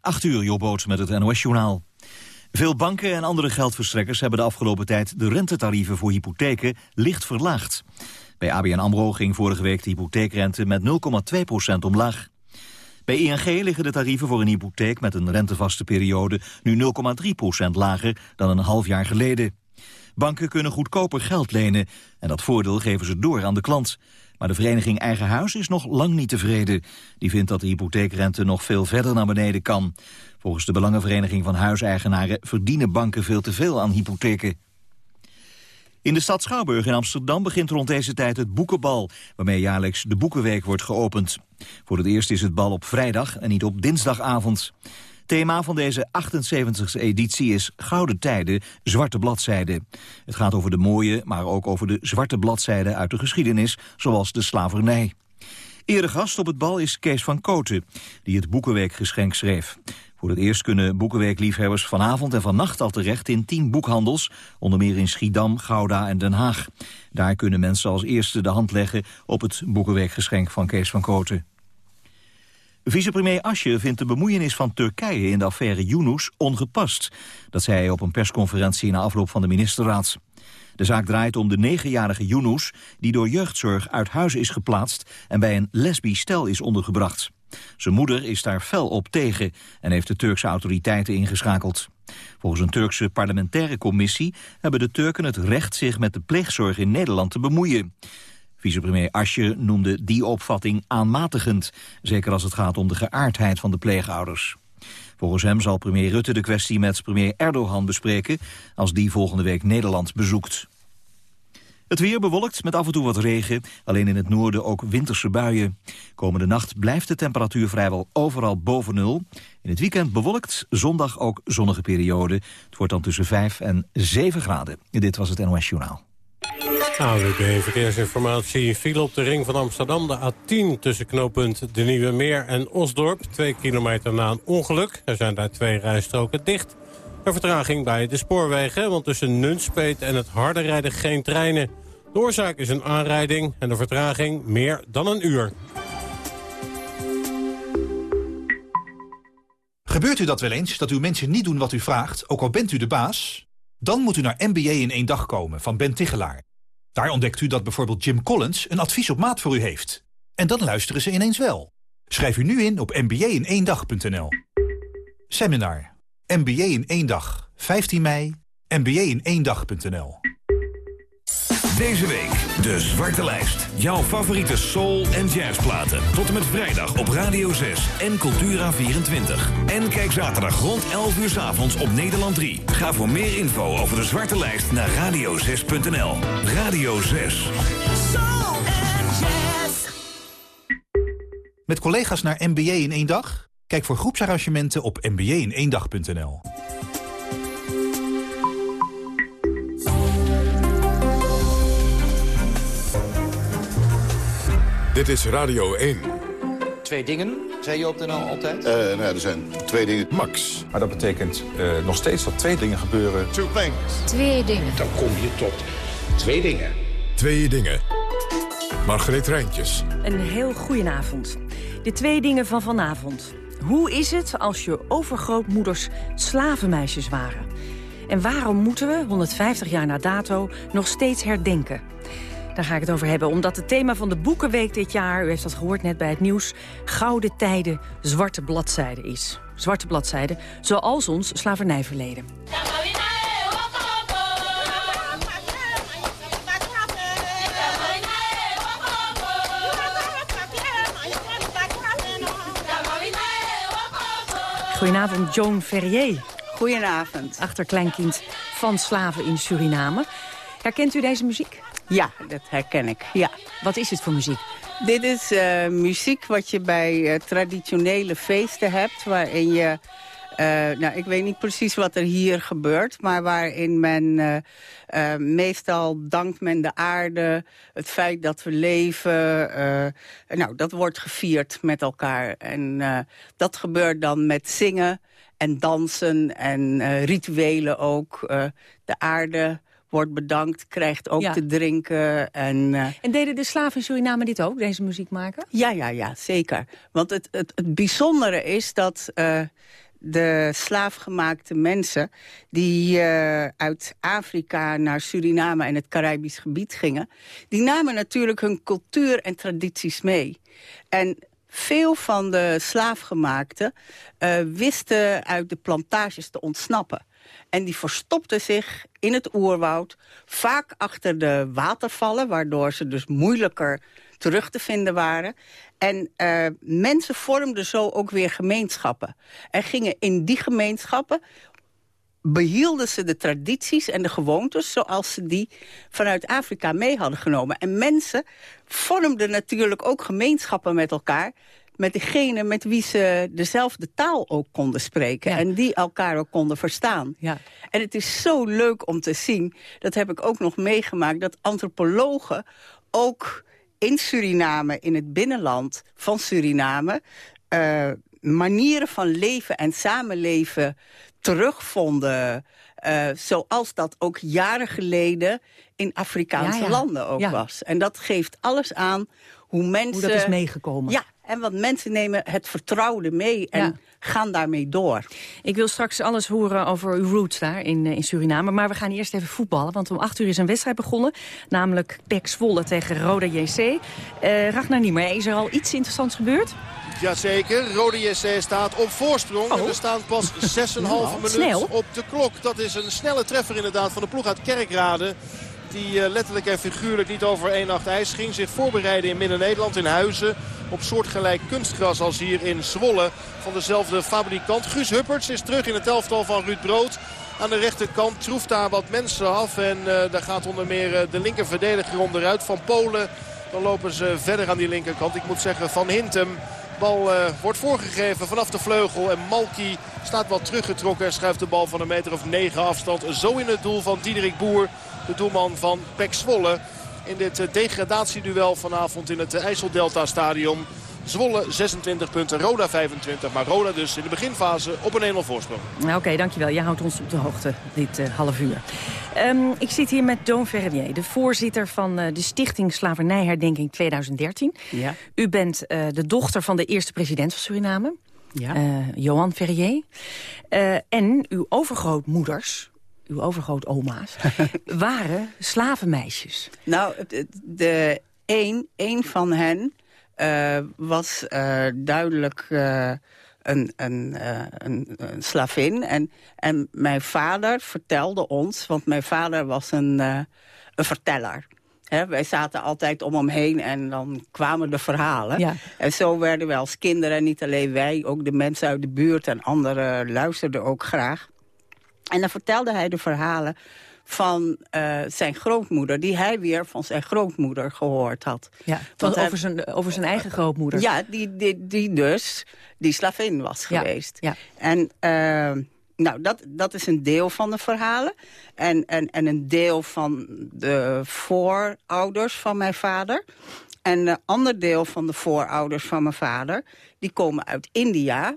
8 uur, Jobboot met het NOS-journaal. Veel banken en andere geldverstrekkers hebben de afgelopen tijd de rentetarieven voor hypotheken licht verlaagd. Bij ABN AMRO ging vorige week de hypotheekrente met 0,2% omlaag. Bij ING liggen de tarieven voor een hypotheek met een rentevaste periode nu 0,3% lager dan een half jaar geleden. Banken kunnen goedkoper geld lenen en dat voordeel geven ze door aan de klant. Maar de vereniging Eigen Huis is nog lang niet tevreden. Die vindt dat de hypotheekrente nog veel verder naar beneden kan. Volgens de Belangenvereniging van Huiseigenaren verdienen banken veel te veel aan hypotheken. In de stad Schouwburg in Amsterdam begint rond deze tijd het Boekenbal... waarmee jaarlijks de Boekenweek wordt geopend. Voor het eerst is het bal op vrijdag en niet op dinsdagavond. Thema van deze 78e editie is Gouden Tijden, Zwarte Bladzijden. Het gaat over de mooie, maar ook over de zwarte bladzijden uit de geschiedenis, zoals de slavernij. Eerder gast op het bal is Kees van Koten, die het Boekenweekgeschenk schreef. Voor het eerst kunnen Boekenweekliefhebbers vanavond en vannacht al terecht in tien boekhandels, onder meer in Schiedam, Gouda en Den Haag. Daar kunnen mensen als eerste de hand leggen op het Boekenweekgeschenk van Kees van Koten. Vicepremier Asje vindt de bemoeienis van Turkije in de affaire Yunus ongepast. Dat zei hij op een persconferentie na afloop van de ministerraad. De zaak draait om de negenjarige Yunus... die door jeugdzorg uit huis is geplaatst... en bij een lesbisch stel is ondergebracht. Zijn moeder is daar fel op tegen... en heeft de Turkse autoriteiten ingeschakeld. Volgens een Turkse parlementaire commissie... hebben de Turken het recht zich met de pleegzorg in Nederland te bemoeien. Vicepremier Asje noemde die opvatting aanmatigend... zeker als het gaat om de geaardheid van de pleegouders. Volgens hem zal premier Rutte de kwestie met premier Erdogan bespreken... als die volgende week Nederland bezoekt. Het weer bewolkt met af en toe wat regen. Alleen in het noorden ook winterse buien. Komende nacht blijft de temperatuur vrijwel overal boven nul. In het weekend bewolkt, zondag ook zonnige periode. Het wordt dan tussen 5 en 7 graden. Dit was het NOS Journaal. AWB Verkeersinformatie viel op de ring van Amsterdam, de A10... tussen knooppunt De Nieuwe Meer en Osdorp. Twee kilometer na een ongeluk. Er zijn daar twee rijstroken dicht. Een vertraging bij de spoorwegen, want tussen Nunspeet en het harde rijden geen treinen. De oorzaak is een aanrijding en de vertraging meer dan een uur. Gebeurt u dat wel eens, dat uw mensen niet doen wat u vraagt, ook al bent u de baas? Dan moet u naar MBA in één dag komen van Ben Tichelaar. Daar ontdekt u dat bijvoorbeeld Jim Collins een advies op maat voor u heeft. En dan luisteren ze ineens wel. Schrijf u nu in op mba-in-één-dag.nl. Seminar. MBA in één dag. 15 mei. mba-in-één-dag.nl. Deze week de Zwarte Lijst. Jouw favoriete soul- en jazzplaten. Tot en met vrijdag op Radio 6 en Cultura24. En kijk zaterdag rond 11 uur s avonds op Nederland 3. Ga voor meer info over de Zwarte Lijst naar radio6.nl. Radio 6. Soul and jazz. Met collega's naar MBA in één dag? Kijk voor groepsarrangementen op mba-in-één-dag.nl. Dit is Radio 1. Twee dingen, zei je op de NL altijd? Uh, nou er zijn twee dingen. Max. Maar dat betekent uh, nog steeds dat twee dingen gebeuren. Two things. Twee dingen. Dan kom je tot twee dingen. Twee dingen. Margreet Rijntjes. Een heel goedenavond. De twee dingen van vanavond. Hoe is het als je overgrootmoeders slavenmeisjes waren? En waarom moeten we, 150 jaar na dato, nog steeds herdenken? Daar ga ik het over hebben, omdat het thema van de Boekenweek dit jaar... u heeft dat gehoord net bij het nieuws... Gouden Tijden, Zwarte Bladzijde is. Zwarte Bladzijde, zoals ons slavernijverleden. Goedenavond, Joan Ferrier. Goedenavond. Achterkleinkind van slaven in Suriname. Herkent u deze muziek? Ja, dat herken ik, ja. Wat is het voor muziek? Dit is uh, muziek wat je bij uh, traditionele feesten hebt... waarin je... Uh, nou, ik weet niet precies wat er hier gebeurt... maar waarin men... meestal dankt men de aarde, het feit dat we leven... nou, dat wordt gevierd met elkaar. En dat gebeurt dan met zingen en dansen en rituelen ook. de aarde wordt bedankt, krijgt ook te drinken. En, uh... en deden de slaven in Suriname dit ook, deze muziek maken? Ja, ja, ja, zeker. Want het, het, het bijzondere is dat... Uh, de slaafgemaakte mensen die uh, uit Afrika naar Suriname en het Caribisch gebied gingen... die namen natuurlijk hun cultuur en tradities mee. En veel van de slaafgemaakten uh, wisten uit de plantages te ontsnappen. En die verstopten zich in het oerwoud, vaak achter de watervallen... waardoor ze dus moeilijker terug te vinden waren. En uh, mensen vormden zo ook weer gemeenschappen. En gingen in die gemeenschappen behielden ze de tradities en de gewoontes... zoals ze die vanuit Afrika mee hadden genomen. En mensen vormden natuurlijk ook gemeenschappen met elkaar met degene met wie ze dezelfde taal ook konden spreken. En die elkaar ook konden verstaan. Ja. En het is zo leuk om te zien, dat heb ik ook nog meegemaakt... dat antropologen ook in Suriname, in het binnenland van Suriname... Uh, manieren van leven en samenleven terugvonden... Uh, zoals dat ook jaren geleden in Afrikaanse landen ook was. En dat geeft alles aan hoe mensen... Hoe dat is meegekomen. Ja, en want mensen nemen het vertrouwde mee en gaan daarmee door. Ik wil straks alles horen over uw roots daar in, eh, in Suriname. Maar we gaan eerst even voetballen, want om acht uur is een wedstrijd begonnen. Namelijk PEC Zwolle tegen Roda JC. Uh, eh, Ragnar Niemer, is er al iets interessants gebeurd? Jazeker, Rode JC staat op voorsprong. Oh. En er staan pas 6,5 minuten op de klok. Dat is een snelle treffer inderdaad van de ploeg uit Kerkrade. Die uh, letterlijk en figuurlijk niet over één nacht ijs ging. Zich voorbereiden in Midden-Nederland, in Huizen. Op soortgelijk kunstgras als hier in Zwolle. Van dezelfde fabrikant. Guus Hupperts is terug in het elftal van Ruud Brood. Aan de rechterkant troeft daar wat mensen af. En uh, daar gaat onder meer uh, de linkerverdediger onderuit van Polen. Dan lopen ze verder aan die linkerkant. Ik moet zeggen van Hintem. Bal wordt voorgegeven vanaf de vleugel. En Malki staat wat teruggetrokken en schuift de bal van een meter of negen afstand. Zo in het doel van Diederik Boer de doelman van Pek Zwolle. In dit eh, degradatieduel vanavond in het eh, IJsseldelta stadion. Zwolle 26 punten, Roda 25. Maar Roda dus in de beginfase op een 1-0 voorsprong. Oké, dankjewel. Je houdt ons op de hoogte dit uh, half uur. Um, ik zit hier met Doon Verrier, de voorzitter van uh, de Stichting Slavernijherdenking 2013. Ja. U bent uh, de dochter van de eerste president van Suriname, ja. Johan Verrier. en uw overgrootmoeders, uw overgrootoma's, waren slavenmeisjes. Nou, de een, een van hen uh, was uh, duidelijk uh, een, een, een, een, slavin. En, en mijn vader vertelde ons, want mijn vader was een, een verteller. He, wij zaten altijd om hem heen en dan kwamen de verhalen. Ja. En zo werden we als kinderen, niet alleen wij, ook de mensen uit de buurt en anderen luisterden ook graag. En dan vertelde hij de verhalen van uh, zijn grootmoeder... die hij weer van zijn grootmoeder gehoord had. Ja, van over, zijn, over zijn eigen grootmoeder. Ja, die, die, die dus die slavin was geweest. Ja. En uh, nou, dat, dat is een deel van de verhalen. En, en, en een deel van de voorouders van mijn vader. En een ander deel van de voorouders van mijn vader... die komen uit India.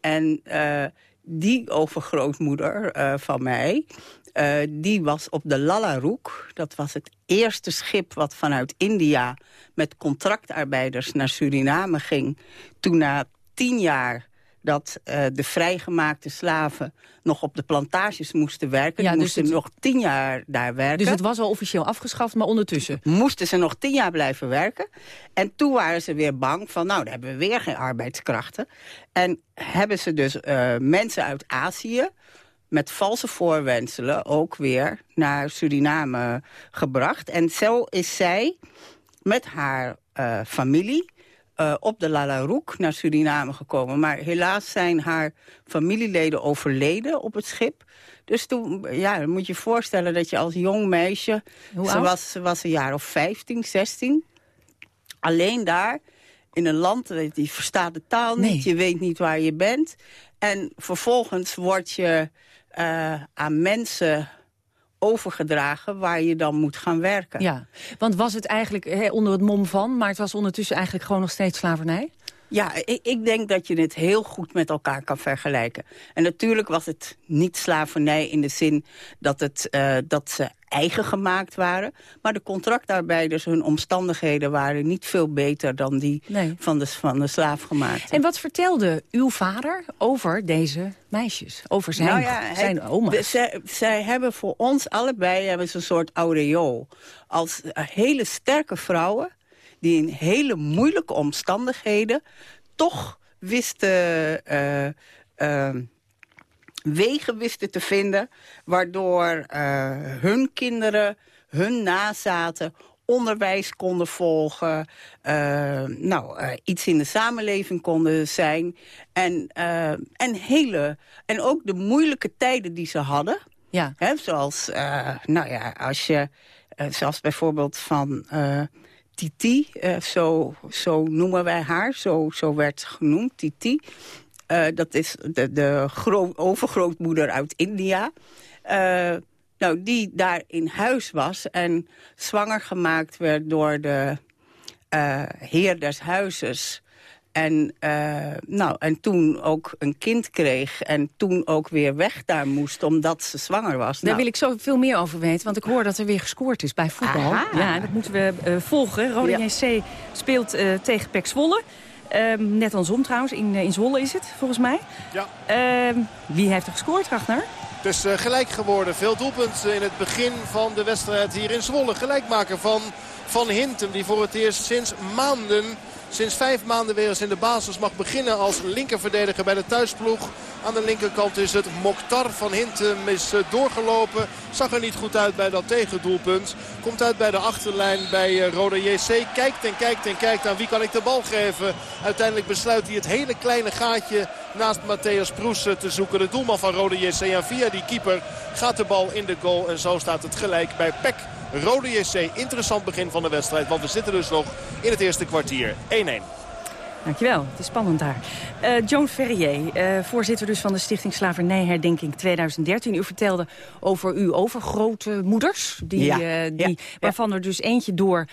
En... Uh, die overgrootmoeder uh, van mij... Uh, die was op de Lalaroek. Dat was het eerste schip wat vanuit India... met contractarbeiders naar Suriname ging. Toen na tien jaar dat uh, de vrijgemaakte slaven nog op de plantages moesten werken. Ja, dus moesten het... nog tien jaar daar werken. Dus het was al officieel afgeschaft, maar ondertussen? Moesten ze nog tien jaar blijven werken. En toen waren ze weer bang van, nou, dan hebben we weer geen arbeidskrachten. En hebben ze dus uh, mensen uit Azië met valse voorwenselen ook weer naar Suriname gebracht. En zo is zij met haar uh, familie uh, op de Lalaroek naar Suriname gekomen. Maar helaas zijn haar familieleden overleden op het schip. Dus toen, ja, moet je je voorstellen dat je als jong meisje... Hoe ze was, ze was een jaar of 15, 16. Alleen daar, in een land, die verstaat de taal niet. Je weet niet waar je bent. En vervolgens word je uh, aan mensen overgedragen waar je dan moet gaan werken. Ja, want was het eigenlijk onder het mom van... maar het was ondertussen eigenlijk gewoon nog steeds slavernij? Ja, ik, ik, denk dat je het heel goed met elkaar kan vergelijken. En natuurlijk was het niet slavernij in de zin dat, het, uh, dat ze eigen gemaakt waren. Maar de contractarbeiders, hun omstandigheden waren niet veel beter dan die van, de, van de slaafgemaakte. En wat vertelde uw vader over deze meisjes? Over zijn, nou ja, zijn oma's? zij, zij, hebben voor ons allebei hebben ze een soort aureool. Als hele sterke vrouwen die in hele moeilijke omstandigheden toch wisten... Uh, uh, wegen wisten te vinden... waardoor uh, hun kinderen, hun nazaten onderwijs konden volgen, uh, nou, uh, iets in de samenleving konden zijn. En, uh, en, hele, en ook de moeilijke tijden die ze hadden. Ja. Hè, zoals, nou ja, als je, zoals bijvoorbeeld van Titi, uh, zo, zo noemen wij haar, zo, zo werd genoemd, Titi. Uh, dat is de, de overgrootmoeder uit India. Uh, nou, die daar in huis was en zwanger gemaakt werd door de heer des huizes. En, uh, nou, en toen ook een kind kreeg. En toen ook weer weg daar moest, omdat ze zwanger was. Daar nou. wil ik zo veel meer over weten. Want ik hoor dat er weer gescoord is bij voetbal. Aha. Ja, dat moeten we uh, volgen. Rode ja. JC speelt uh, tegen Pek Zwolle. Ehm, net andersom trouwens. In, in Zwolle is het, volgens mij. Ja. Ehm, wie heeft er gescoord, Ragnar? Het is gelijk geworden. Veel doelpunten in het begin van de wedstrijd hier in Zwolle. Gelijkmaker van Van Hintem. Die voor het eerst sinds maanden sinds vijf maanden weer in de basis mag beginnen als linkerverdediger bij de thuisploeg. Aan de linkerkant is het Mokhtar van Hintem is eh, doorgelopen. Zag er niet goed uit bij dat tegendoelpunt. Komt uit bij de achterlijn bij eh, Roda JC. Kijkt en kijkt en kijkt aan wie kan ik de bal geven. Uiteindelijk besluit hij het hele kleine gaatje naast Matthäus Proes te zoeken. De doelman van Roda JC. En via die keeper gaat de bal in de goal. En zo staat het gelijk bij Peck Rode JC. Interessant begin van de wedstrijd. Want we zitten dus nog in het eerste kwartier. 1-1. Dankjewel, het is spannend daar. Uh, Joan Ferrier, uh, voorzitter dus van de Stichting Slavernijherdenking 2013. U vertelde over uw overgrootmoeders, die, ja, uh, die, ja, waarvan er dus eentje door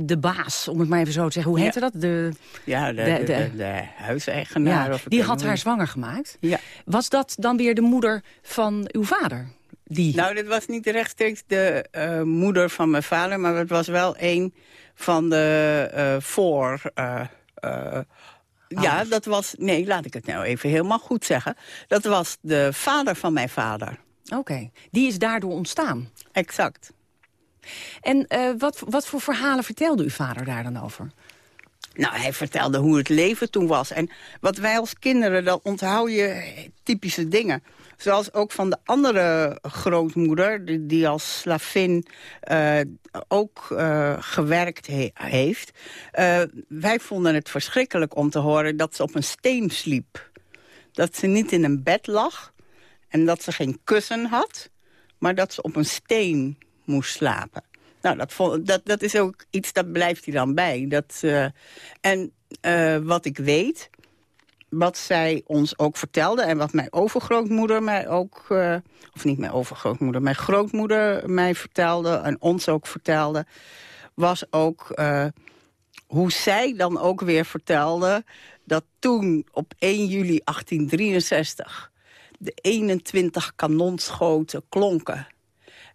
de baas, om het maar even zo te zeggen. Hoe heette dat? De, ja, de, de, de, de huiseigenaar. Ja, die had haar zwanger gemaakt. Ja. Was dat dan weer de moeder van uw vader? Die... Nou, dit was niet rechtstreeks de uh, moeder van mijn vader... maar het was wel een van de uh, voor... Uh, ja, dat was... Nee, laat ik het nou even helemaal goed zeggen. Dat was de vader van mijn vader. Oké, okay. die is daardoor ontstaan? Exact. En wat, wat voor verhalen vertelde uw vader daar dan over? Nou, hij vertelde hoe het leven toen was. En wat wij als kinderen, dan onthoud je typische dingen. Zoals ook van de andere grootmoeder, die, als slavin uh, ook uh, gewerkt he heeft. Uh, wij vonden het verschrikkelijk om te horen dat ze op een steen sliep. Dat ze niet in een bed lag en dat ze geen kussen had... maar dat ze op een steen moest slapen. Nou, dat, dat, dat is ook iets, dat blijft hij dan bij. Dat, en wat ik weet wat zij ons ook vertelde... en wat mijn overgrootmoeder mij ook... Uh, of niet mijn overgrootmoeder, mijn grootmoeder mij vertelde... en ons ook vertelde... was ook uh, hoe zij dan ook weer vertelde... dat toen op 1 juli 1863 de 21 kanonschoten klonken...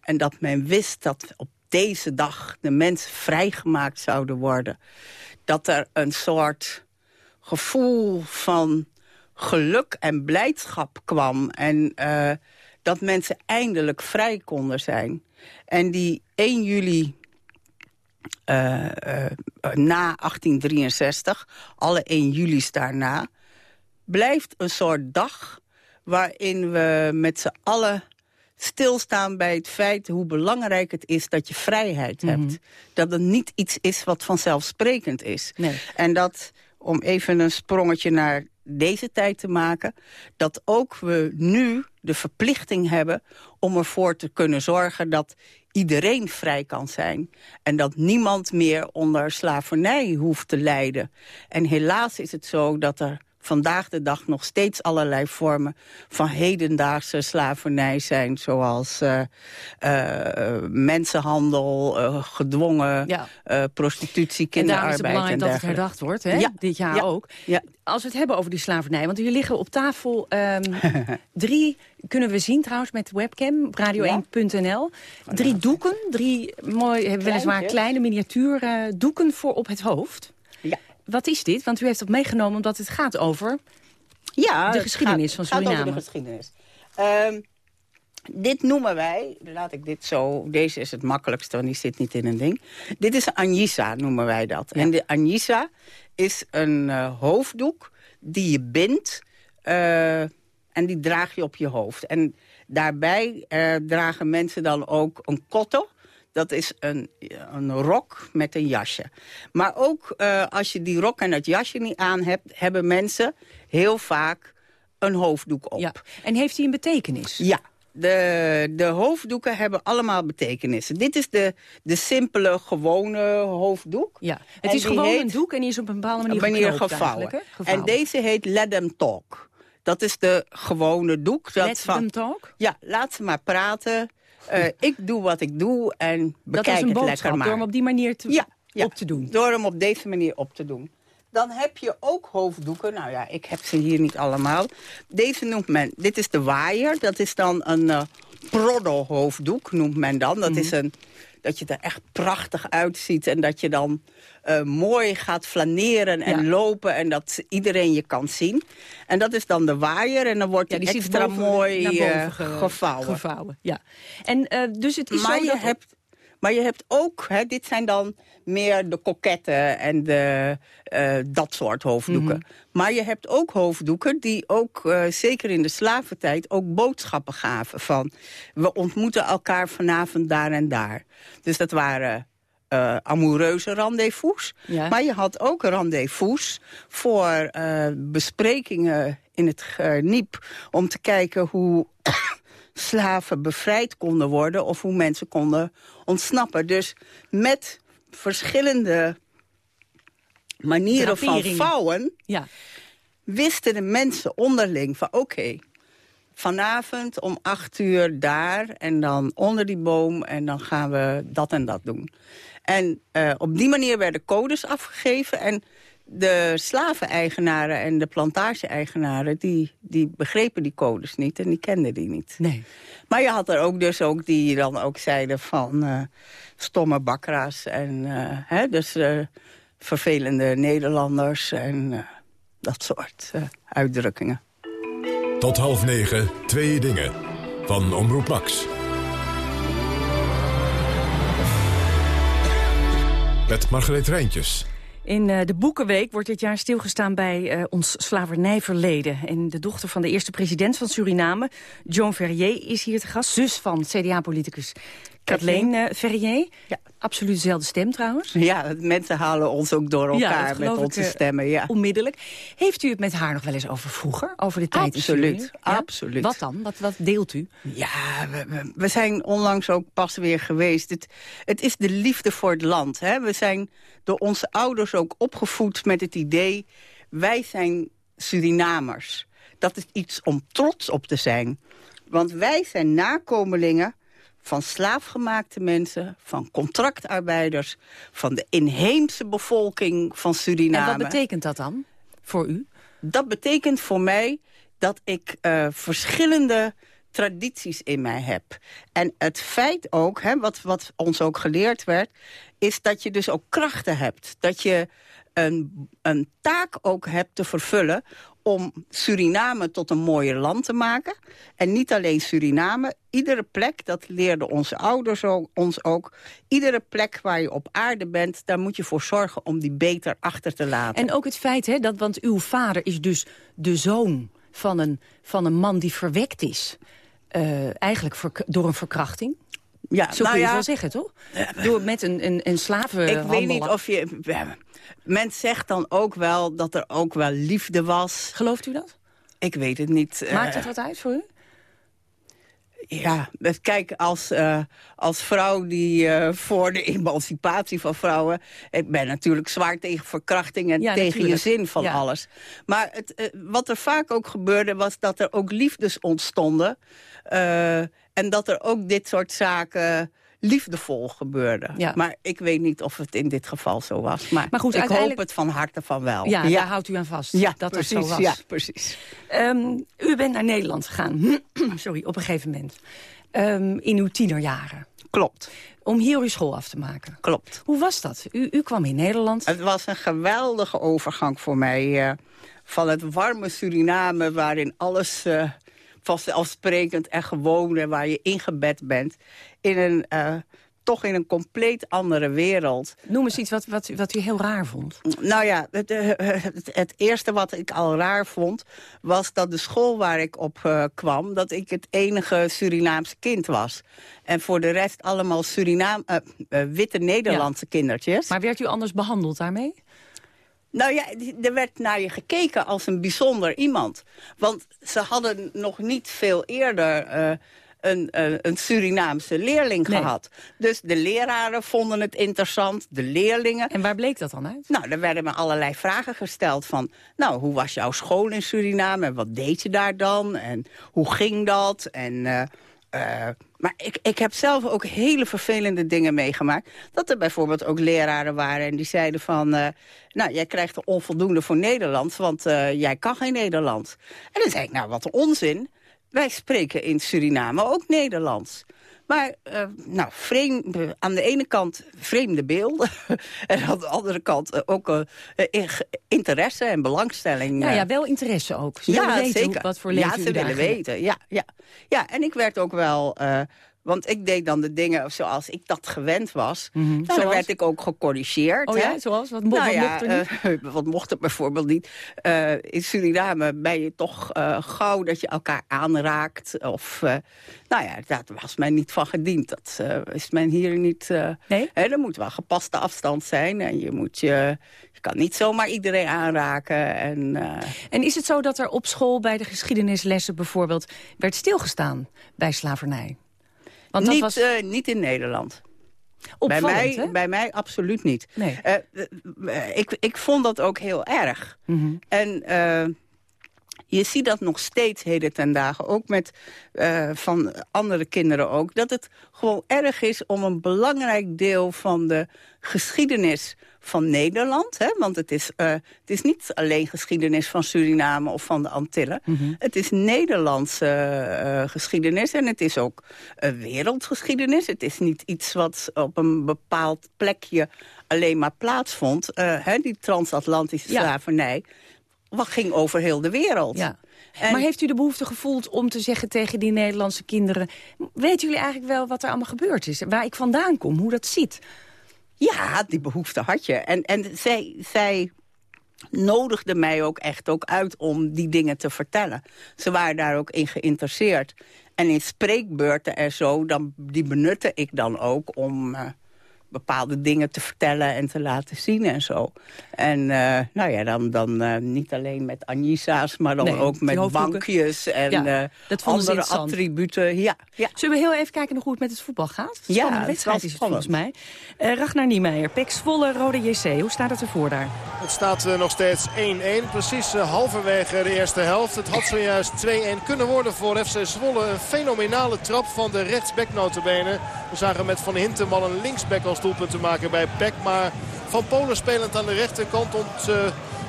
en dat men wist dat op deze dag de mensen vrijgemaakt zouden worden... dat er een soort gevoel van geluk en blijdschap kwam. En uh, dat mensen eindelijk vrij konden zijn. En die 1 juli uh, uh, na 1863, alle 1 juli's daarna... blijft een soort dag waarin we met z'n allen stilstaan bij het feit hoe belangrijk het is dat je vrijheid hebt. Mm -hmm. Dat het niet iets is wat vanzelfsprekend is. Nee. En dat om even een sprongetje naar deze tijd te maken... dat ook we nu de verplichting hebben om ervoor te kunnen zorgen... dat iedereen vrij kan zijn. En dat niemand meer onder slavernij hoeft te lijden. En helaas is het zo dat er vandaag de dag nog steeds allerlei vormen van hedendaagse slavernij zijn. Zoals uh, uh, mensenhandel, uh, gedwongen ja. prostitutie, kinderarbeid. En daarom is het belangrijk dat het herdacht wordt, hè? Ja. dit jaar ja. ook. Als we het hebben over die slavernij, want hier liggen op tafel um, drie... Kunnen we zien trouwens met de webcam, radio1.nl. Drie doeken, drie mooi, weliswaar kleine miniatuur doeken voor op het hoofd. Wat is dit? Want u heeft het meegenomen omdat het gaat over ja, de geschiedenis gaat, van Suriname. Gaat over de geschiedenis. Um, dit noemen wij, laat ik dit zo, deze is het makkelijkste, want die zit niet in een ding. Dit is een Anissa, noemen wij dat. Ja. En de Anissa is een uh, hoofddoek die je bindt uh, en die draag je op je hoofd. En daarbij uh, dragen mensen dan ook een kotto. Dat is een, een rok met een jasje. Maar ook uh, als je die rok en dat jasje niet aan hebt... hebben mensen heel vaak een hoofddoek op. Ja. En heeft die een betekenis? Ja. De, de hoofddoeken hebben allemaal betekenissen. Dit is de, de simpele, gewone hoofddoek. Ja, het is gewoon heet, een doek en die is op een bepaalde manier, manier gevouwen. gevouwen. En deze heet Let Them Talk. Dat is de gewone doek. Dat Let Them Talk? Ja, laat ze maar praten. Uh, ik doe wat ik doe en bekijk het lekker maar. door hem op die manier te, ja, ja, op te doen. Door hem op deze manier op te doen. Dan heb je ook hoofddoeken. Nou ja, ik heb ze hier niet allemaal. Deze noemt men, dit is de waaier. Dat is dan een uh, proddo hoofddoek, noemt men dan. Dat mm. is een, dat je er echt prachtig uitziet. En dat je dan uh, mooi gaat flaneren en ja. lopen. En dat iedereen je kan zien. En dat is dan de waaier. En dan wordt ja, die, extra boven, mooi uh, ge, gevouwen. gevouwen. Ja. En uh, dus het is maar zo je dat... hebt maar je hebt ook, hè, dit zijn dan meer de koketten en de, uh, dat soort hoofddoeken. Mm -hmm. Maar je hebt ook hoofddoeken die ook, uh, zeker in de slaventijd, ook boodschappen gaven. Van, we ontmoeten elkaar vanavond daar en daar. Dus dat waren uh, amoureuze rendezvous. Ja. Maar je had ook rendezvous voor besprekingen in het Niep... om te kijken hoe slaven bevrijd konden worden... of hoe mensen konden ontsnappen. Dus met verschillende manieren van vouwen... Ja. wisten de mensen onderling van oké... Okay, vanavond om acht uur daar en dan onder die boom... en dan gaan we dat en dat doen. En uh, op die manier werden codes afgegeven... en de slaveneigenaren en de plantage-eigenaren... Die, die begrepen die codes niet en die kenden die niet. Nee. Maar je had er ook dus ook die dan ook zeiden van uh, stomme bakra's... en uh, hè, dus uh, vervelende Nederlanders en dat soort uitdrukkingen. Tot half negen, twee dingen. Van Omroep Max. Met Margreet Rijntjes. In uh, de Boekenweek wordt dit jaar stilgestaan bij uh, ons slavernijverleden. En de dochter van de eerste president van Suriname, Joan Ferrier, is hier te gast. Zus van CDA-politicus Kathleen uh, Ferrier. Ja. Absoluut dezelfde stem trouwens. Ja, mensen halen ons ook door elkaar ja, met onze ik, stemmen. Ja. Onmiddellijk. Heeft u het met haar nog wel eens over vroeger? Over de tijd absoluut, ja? Absoluut. Wat dan? Wat, wat deelt u? Ja, we, we, zijn onlangs ook pas weer geweest. Het, het is de liefde voor het land. Hè? We zijn door onze ouders ook opgevoed met het idee... wij zijn Surinamers. Dat is iets om trots op te zijn. Want wij zijn nakomelingen van slaafgemaakte mensen, van contractarbeiders... van de inheemse bevolking van Suriname. En wat betekent dat dan voor u? Dat betekent voor mij dat ik uh, verschillende tradities in mij heb. En het feit ook, hè, wat, wat ons ook geleerd werd... is dat je dus ook krachten hebt. Dat je een, een taak ook hebt te vervullen om Suriname tot een mooier land te maken. En niet alleen Suriname, iedere plek, dat leerden onze ouders ons ook... iedere plek waar je op aarde bent, daar moet je voor zorgen om die beter achter te laten. En ook het feit, hè, dat, want uw vader is dus de zoon van een, van een man die verwekt is... Uh, eigenlijk door een verkrachting. Ja, Zo nou kun je ja, wel zeggen, toch? Door met een, een, een slaven. Ik weet niet of je... Men zegt dan ook wel dat er ook wel liefde was. Gelooft u dat? Ik weet het niet. Maakt het wat uit voor u? Ja, kijk, als, uh, als vrouw die uh, voor de emancipatie van vrouwen... ik ben natuurlijk zwaar tegen verkrachting en ja, tegen natuurlijk. je zin van Ja. alles. Maar het, uh, wat er vaak ook gebeurde, was dat er ook liefdes ontstonden. En dat er ook dit soort zaken liefdevol gebeurden. Ja. Maar ik weet niet of het in dit geval zo was. Maar, Maar goed, ik hoop het van harte van wel. Ja, daar houdt u aan vast. Ja, dat precies, het zo was. Ja, precies. Ehm, u bent naar Nederland gegaan. Sorry, op een gegeven moment. Ehm, in uw tienerjaren. Klopt. Om hier uw school af te maken. Klopt. Hoe was dat? U, u kwam in Nederland. Het was een geweldige overgang voor mij. eh, van het warme Suriname, waarin alles eh, vanzelfsprekend en gewoon... en waar je ingebed bent, in een, eh, toch in een compleet andere wereld. Noem eens iets wat, wat, wat u heel raar vond. Nou ja, het, eh, het, het eerste wat ik al raar vond... was dat de school waar ik op eh, kwam... dat ik het enige Surinaamse kind was. En voor de rest allemaal Surinaam, witte Nederlandse kindertjes. Maar werd u anders behandeld daarmee? Nou ja, er werd naar je gekeken als een bijzonder iemand. Want ze hadden nog niet veel eerder eh, een, eh, een Surinaamse leerling Nee. gehad. Dus de leraren vonden het interessant, de leerlingen. En waar bleek dat dan uit? Nou, er werden me allerlei vragen gesteld van... nou, hoe was jouw school in Suriname en wat deed je daar dan? En hoe ging dat? En... eh, eh, maar ik, ik heb zelf ook hele vervelende dingen meegemaakt. Dat er bijvoorbeeld ook leraren waren en die zeiden van... eh, nou, jij krijgt er onvoldoende voor Nederland, want eh, jij kan geen Nederlands. En dan zei ik, nou, wat onzin. Wij spreken in Suriname ook Nederlands. Maar eh, nou, vreemd, eh, aan de ene kant vreemde beelden. en aan de andere kant eh, ook eh, interesse en belangstelling. Ja, eh, ja, wel interesse ook. Ze willen weten hoe- wat voor leven ja, ze willen weten. Ja, ja. ja, en ik werd ook wel... eh, want ik deed dan de dingen zoals ik dat gewend was. Nou, dan werd ik ook gecorrigeerd. Oh hè. ja, zoals? Wat mo- Nou wat ja, mocht er niet? eh, wat mocht er bijvoorbeeld niet? Eh, in Suriname ben je toch eh, gauw dat je elkaar aanraakt. Of, eh, nou ja, dat was mij niet van gediend. Dat eh, is men hier niet... eh, Nee? hè, er moet wel gepaste afstand zijn. En je, moet je, je kan niet zomaar iedereen aanraken. En, eh, En is het zo dat er op school bij de geschiedenislessen bijvoorbeeld... werd stilgestaan bij slavernij? Want dat niet, was eh, niet in Nederland. Bij mij, hè? bij mij absoluut niet. Nee. Eh, eh, ik, ik vond dat ook heel erg. Mhm. En je ziet dat nog steeds heden ten dagen, ook met van andere kinderen ook... dat het gewoon erg is om een belangrijk deel van de geschiedenis van Nederland... Hè, want het is, eh, het is niet alleen geschiedenis van Suriname of van de Antillen. Het is Nederlandse eh, geschiedenis en het is ook wereldgeschiedenis. Het is niet iets wat op een bepaald plekje alleen maar plaatsvond. Eh, hè, die transatlantische Ja. slavernij wat ging over heel de wereld. Ja. En- Maar heeft u de behoefte gevoeld om te zeggen tegen die Nederlandse kinderen... weten jullie eigenlijk wel wat er allemaal gebeurd is? Waar ik vandaan kom, hoe dat zit? Ja, die behoefte had je. En, en zij, zij nodigde mij ook echt ook uit om die dingen te vertellen. Ze waren daar ook in geïnteresseerd. En in spreekbeurten en zo, dan, die benutte ik dan ook om eh, bepaalde dingen te vertellen en te laten zien en zo. En eh, nou ja, dan, dan eh, niet alleen met Anisa's, maar dan Nee, ook met bankjes en Ja, eh, dat vonden ze andere attributen. Ja, ja. Zullen we heel even kijken hoe het met het voetbal gaat? Ja, Spannende wedstrijd is het volgens mij. Eh Ragnar Niemeyer, Pek Zwolle, Rode JC. Hoe staat het ervoor daar? Het staat nog steeds 1-1. Precies halverwege de eerste helft. Het had zojuist 2-1 kunnen worden voor FC Zwolle. Een fenomenale trap van de rechtsback notabene. We zagen met Van Hinteman een linksback als doelpunt te maken bij Peck. Maar Van Polen spelend aan de rechterkant ont, eh,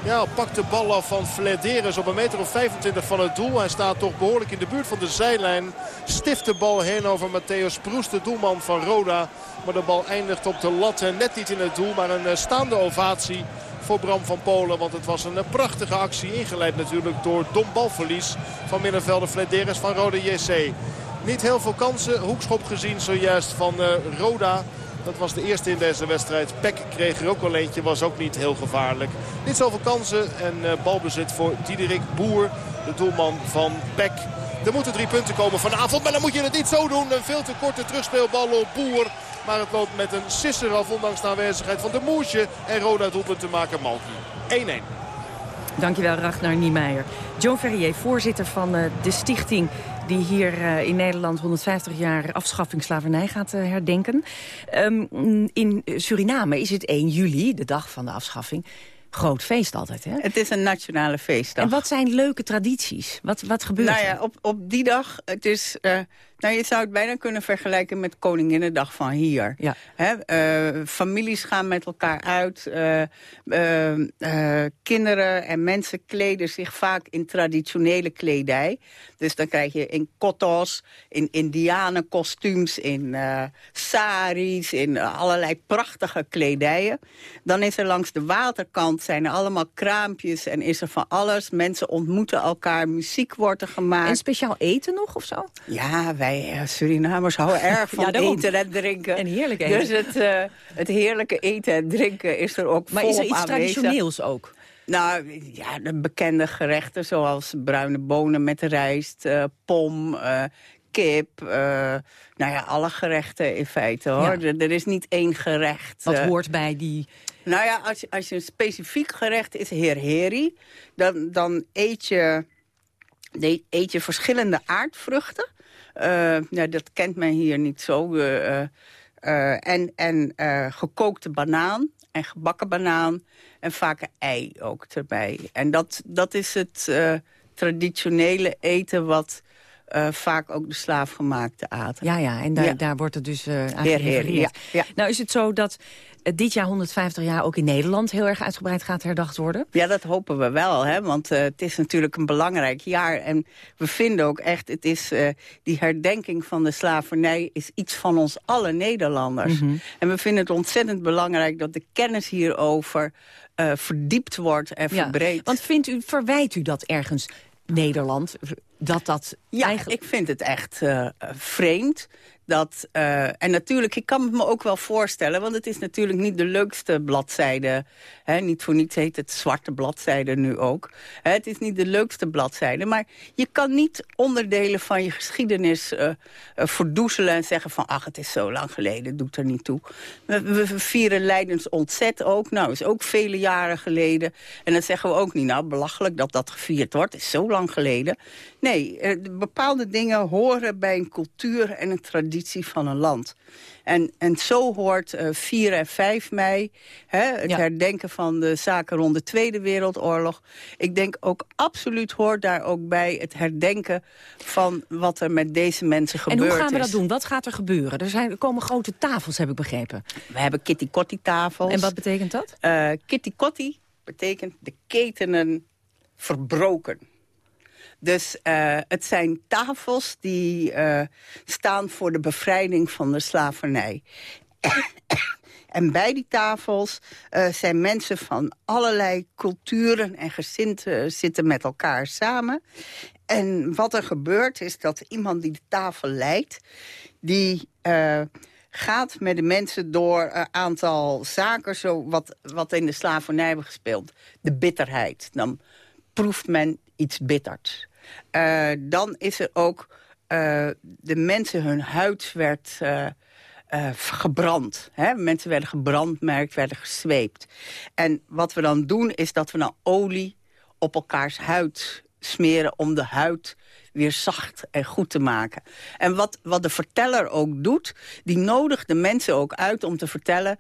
ja, pakt de bal af van Flederis op een meter of 25 van het doel. Hij staat toch behoorlijk in de buurt van de zijlijn. Stift de bal heen over Matthäus Proes, de doelman van Roda. Maar de bal eindigt op de lat en net niet in het doel. Maar een eh, staande ovatie voor Bram van Polen. Want het was een eh, prachtige actie. Ingeleid natuurlijk door dom balverlies van middenvelder Flederis van Roda JC. Niet heel veel kansen. Hoekschop gezien zojuist van Roda. Dat was de eerste in deze wedstrijd. Peck kreeg er ook wel eentje. Was ook niet heel gevaarlijk. Niet zoveel kansen. En eh, balbezit voor Diederik Boer. De doelman van Peck. Er moeten drie punten komen vanavond. Maar dan moet je het niet zo doen. Een veel te korte terugspeelbal op Boer. Maar het loopt met een sisser af. Ondanks de aanwezigheid van de Moesje. En Roda doelpunt te maken Malki. 1-1. Dankjewel, Ragnar Niemeyer. John Ferrier, voorzitter van uh, de stichting die hier uh, in Nederland 150 jaar afschaffing slavernij gaat uh, herdenken. Um, in Suriname is het 1 juli, de dag van de afschaffing groot feest altijd, hè? Het is een nationale feestdag. En wat zijn leuke tradities? Wat, wat gebeurt nou ja, er? Op, op die dag, het is... Uh, nou, je zou het bijna kunnen vergelijken met Koninginnedag van hier. Ja. Hè? Uh, families gaan met elkaar uit. Uh, kinderen en mensen kleden zich vaak in traditionele kledij. Dus dan krijg je in kotos, in indianenkostuums, in saris... in allerlei prachtige kledijen. Dan is er langs de waterkant zijn er allemaal kraampjes en is er van alles. Mensen ontmoeten elkaar, muziek wordt er gemaakt. En speciaal eten nog of zo? Ja, wij wij Surinamers houden erg van eten en drinken. En heerlijk eten. Dus het, uh, het heerlijke eten en drinken is er ook Maar is er iets aanwezig. traditioneels ook? Nou, ja, de bekende gerechten zoals bruine bonen met rijst, uh, pom, uh, kip. Uh, nou ja, alle gerechten in feite, hoor. Ja. Er, er, is niet één gerecht. Wat hoort bij die... Nou ja, als je, als je een specifiek gerecht is, heer heri... dan, dan eet, je, eet je verschillende aardvruchten... Nou, dat kent men hier niet zo. Uh, uh, en en gekookte banaan en gebakken banaan en vaak ei ook erbij. En dat, dat is het traditionele eten wat... vaak ook de slaafgemaakte aten. Ja, ja, en daar, ja. daar wordt het dus uh, aan gerefereerd. Ja. Nou is het zo dat uh, dit jaar 150 jaar ook in Nederland... heel erg uitgebreid gaat herdacht worden? Ja, dat hopen we wel, hè? want uh, het is natuurlijk een belangrijk jaar. En we vinden ook echt, het is, die herdenking van de slavernij... is iets van ons alle Nederlanders. Mhm. Mm -hmm. En we vinden het ontzettend belangrijk dat de kennis hierover... verdiept wordt en ja, verbreed. Want vindt u, verwijt u dat ergens Nederland, dat dat ja, eigenlijk... ik vind het echt uh, vreemd. Dat, uh, en natuurlijk, ik kan me ook wel voorstellen... want het is natuurlijk niet de leukste bladzijde. Hè, niet voor niets heet het zwarte bladzijde nu ook. Hè, het is niet de leukste bladzijde. Maar je kan niet onderdelen van je geschiedenis uh, verdoezelen... en zeggen van, ach, het is zo lang geleden, doet er niet toe. We, we vieren Leidens ontzet ook. Nou, is ook vele jaren geleden. En dan zeggen we ook niet, nou, belachelijk dat dat gevierd wordt. is zo lang geleden. Nee, uh, bepaalde dingen horen bij een cultuur en een traditie van een land. En, en zo hoort uh, 4 en 5 mei, hè, het ja. herdenken van de zaken rond de Tweede Wereldoorlog. Ik denk ook absoluut hoort daar ook bij het herdenken van wat er met deze mensen gebeurd is. En hoe gaan we is. dat doen? Wat gaat er gebeuren? Er, zijn, er komen grote tafels, heb ik begrepen. We hebben kitty kotti tafels. En wat betekent dat? Uh, kitty kotti betekent de ketenen verbroken. Dus uh, het zijn tafels die uh, staan voor de bevrijding van de slavernij. en bij die tafels uh, zijn mensen van allerlei culturen en gezinten zitten met elkaar samen. En wat er gebeurt is dat iemand die de tafel leidt... die gaat met de mensen door een aantal zaken... Zo wat, wat in de slavernij hebben gespeeld. De bitterheid. Dan proeft men iets bitters. Uh, dan is er ook uh, de mensen, hun huid werd gebrand. Hè? Mensen werden gebrandmerkt, werden gesweept. En wat we dan doen is dat we dan olie op elkaars huid smeren... om de huid weer zacht en goed te maken. En wat, wat de verteller ook doet, die nodigt de mensen ook uit om te vertellen...